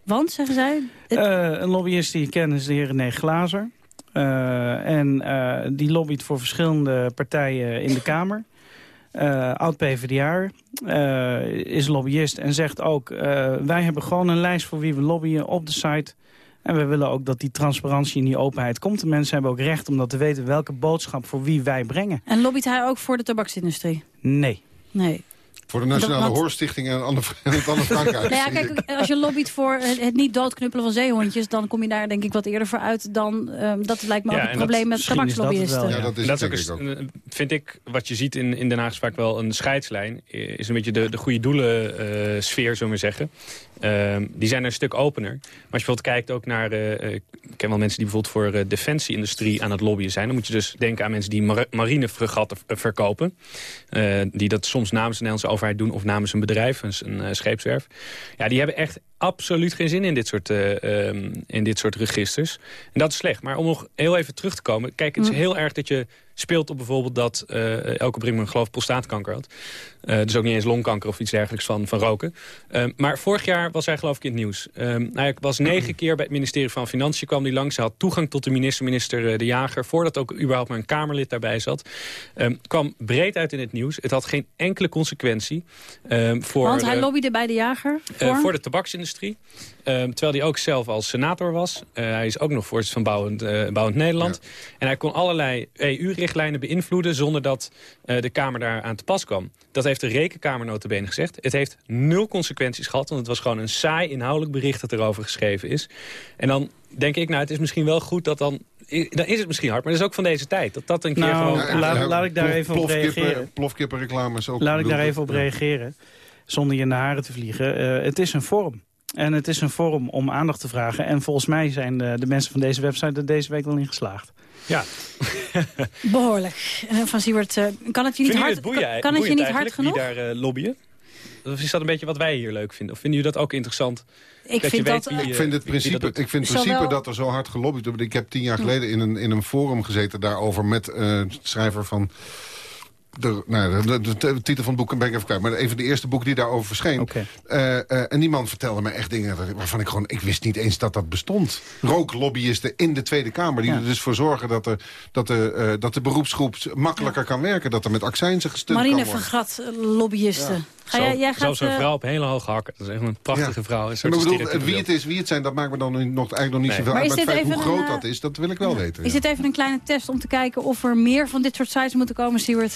Want, zeggen zij? Het... Uh, een lobbyist die ik ken is de heer René Glazer. Uh, en uh, die lobbyt voor verschillende partijen in de Kamer. Oud-PVDA is lobbyist en zegt ook... wij hebben gewoon een lijst voor wie we lobbyen op de site... En we willen ook dat die transparantie en die openheid komt. De mensen hebben ook recht om dat te weten welke boodschap voor wie wij brengen. En lobbyt hij ook voor de tabaksindustrie? Nee. Nee. Voor de Nationale Want... Hoorstichting en Anne, Anne Frankrijk. nou ja, kijk, als je lobbyt voor het, het, niet doodknuppelen van zeehondjes... dan kom je daar denk ik wat eerder voor uit dan... Um, dat lijkt me ja, ook het probleem met tabakslobbyisten. Ja, dat is, dat is ook, een, vind ik, wat je ziet in, in Den Haag is vaak wel een scheidslijn. Is een beetje de, de goede doelen uh, sfeer, zullen we zeggen. Uh, die zijn een stuk opener. Maar als je bijvoorbeeld kijkt ook naar... Uh, ik ken wel mensen die bijvoorbeeld voor de defensieindustrie aan het lobbyen zijn. Dan moet je dus denken aan mensen die mar marinefregatten verkopen. Uh, die dat soms namens de Nederlandse overheid doen of namens een bedrijf, een, een uh, scheepswerf. Ja, die hebben echt absoluut geen zin in dit, soort, uh, um, in dit soort registers. En dat is slecht. Maar om nog heel even terug te komen. Kijk, het is heel erg dat je speelt op bijvoorbeeld dat uh, Elke Brinkman geloof prostaatkanker had. Uh, dus ook niet eens longkanker of iets dergelijks van, van roken. Uh, maar vorig jaar was hij geloof ik in het nieuws. Uh, hij was negen keer bij het ministerie van Financiën kwam hij langs. Hij had toegang tot de minister, minister De Jager. Voordat ook überhaupt maar een Kamerlid daarbij zat. Um, kwam breed uit in het nieuws. Het had geen enkele consequentie. Voor, Want hij lobbyde bij De Jager? Voor, voor de tabaksindustrie. Um, terwijl hij ook zelf als senator was. Uh, hij is ook nog voorzitter van Bouwend, uh, Bouwend Nederland. Ja. En hij kon allerlei EU-richtlijnen beïnvloeden... zonder dat uh, de Kamer daar aan te pas kwam. Dat heeft de Rekenkamer notabene gezegd. Het heeft nul consequenties gehad. Want het was gewoon een saai inhoudelijk bericht dat erover geschreven is. En dan denk ik, nou, het is misschien wel goed dat dan dan is het misschien hard, maar dat is ook van deze tijd. Dat dat een keer nou, gewoon... Ja, laat, laat ik daar even op reageren. Plofkippenreclames ook. Laat ik daar even op reageren, zonder je in de haren te vliegen. Uh, het is een vorm. En het is een vorm om aandacht te vragen. En volgens mij zijn de, de mensen van deze website er deze week wel in geslaagd. Ja. Behoorlijk. Uh, van Siewert, uh, kan het je niet hard, het boeien, kan, kan het je niet hard genoeg? die daar uh, lobbyen? Of is dat een beetje wat wij hier leuk vinden? Of vinden jullie dat ook interessant? Ik dat vind, je dat, wie, ik vind het principe, dat, ik vind het principe dat er zo hard gelobbyd wordt. Ik heb tien jaar geleden in een, in een forum gezeten daarover met uh, schrijver van... De, nou, de, de, de, titel van het boek ben ik even kwijt. Maar even de eerste boek die daarover verscheen. Okay. Uh, uh, en die man vertelde me echt dingen waarvan ik gewoon... Ik wist niet eens dat dat bestond. Rooklobbyisten in de Tweede Kamer. Die ja. er dus voor zorgen dat, er, dat, de, uh, dat de beroepsgroep makkelijker ja. kan werken. Dat er met accijnzen gestund Marine kan worden. Marine Vergat, lobbyisten. Ja. Ga jij, jij gaat, Zelfs een vrouw op hele hoge hakken. Dat is echt een prachtige vrouw. Een maar bedoel, wie het is, wie het zijn, dat maakt me dan nog, eigenlijk nog niet nee. zoveel maar uit. Maar het feit hoe groot een, dat is, dat wil ik wel weten. Is dit even een kleine test om te kijken of er meer van dit soort sites moeten komen, Stuart?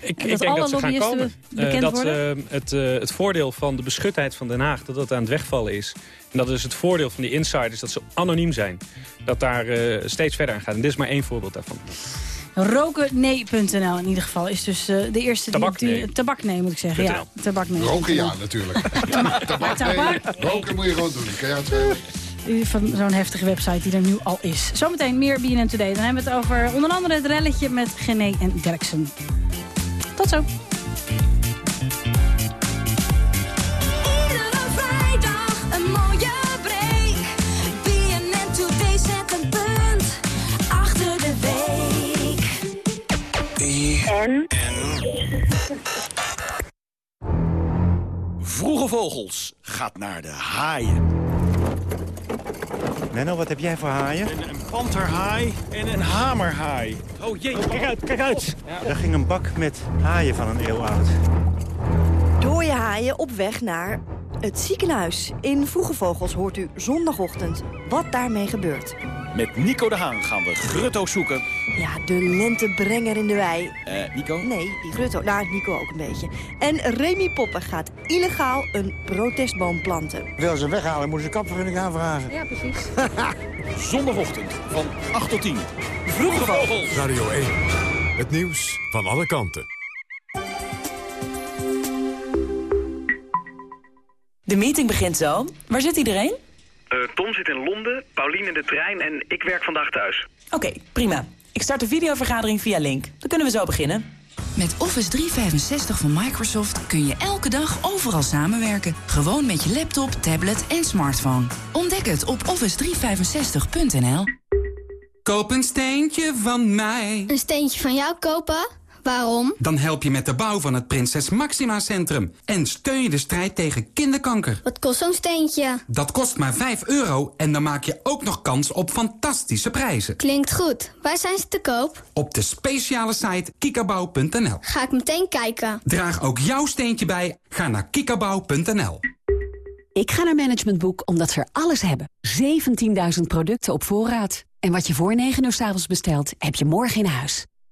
Ik, ik denk dat ze gaan komen. Uh, dat uh, het, uh, het voordeel van de beschutheid van Den Haag, dat dat aan het wegvallen is. En dat is het voordeel van die insiders, dat ze anoniem zijn. Dat daar steeds verder aan gaat. En dit is maar één voorbeeld daarvan. Rokennee.nl in ieder geval is dus uh, de eerste... Tabak die, die, tabak nee, moet ik zeggen. Ja, tabak nee. Roken ja, natuurlijk. tabak nee. Roken moet je gewoon doen. Kan je van zo'n heftige website die er nu al is. Zometeen meer BNN Today. Dan hebben we het over onder andere het relletje met Gené en Derksen. Tot zo. En? Vroege Vogels gaat naar de haaien. Menno, wat heb jij voor haaien? Een, een panterhaai en een hamerhaai. Oh jee, kijk uit, kijk uit. Ja. Er ging een bak met haaien van een eeuw oud. Dooie haaien op weg naar Het ziekenhuis. In Vroege Vogels hoort u zondagochtend wat daarmee gebeurt. Met Nico de Haan gaan we grutto zoeken. Ja, de lentebrenger in de wei. Eh, Nico? Nee, die grutto. Nou, Nico ook een beetje. En Remy Poppen gaat illegaal een protestboom planten. Wil ze weghalen, moeten ze kapvergunning aanvragen. Ja, precies. Zondagochtend van 8 tot 10. Vroege Vogels. Radio 1. Het nieuws van alle kanten. De meeting begint zo. Waar zit iedereen? Eh, Tom zit in Londen, Paulien in de trein en ik werk vandaag thuis. Oké, prima. Ik start de videovergadering via Link. Dan kunnen we zo beginnen. Met Office 365 van Microsoft kun je elke dag overal samenwerken. Gewoon met je laptop, tablet en smartphone. Ontdek het op office365.nl. Koop een steentje van mij. Een steentje van jou kopen? Waarom? Dan help je met de bouw van het Prinses Maxima Centrum. En steun je de strijd tegen kinderkanker. Wat kost zo'n steentje? Dat kost maar 5 euro en dan maak je ook nog kans op fantastische prijzen. Klinkt goed. Waar zijn ze te koop? Op de speciale site kikabouw.nl. Ga ik meteen kijken. Draag ook jouw steentje bij. Ga naar kikabouw.nl. Ik ga naar Management Boek omdat ze er alles hebben. 17.000 producten op voorraad. En wat je voor 9 uur s avonds bestelt, heb je morgen in huis.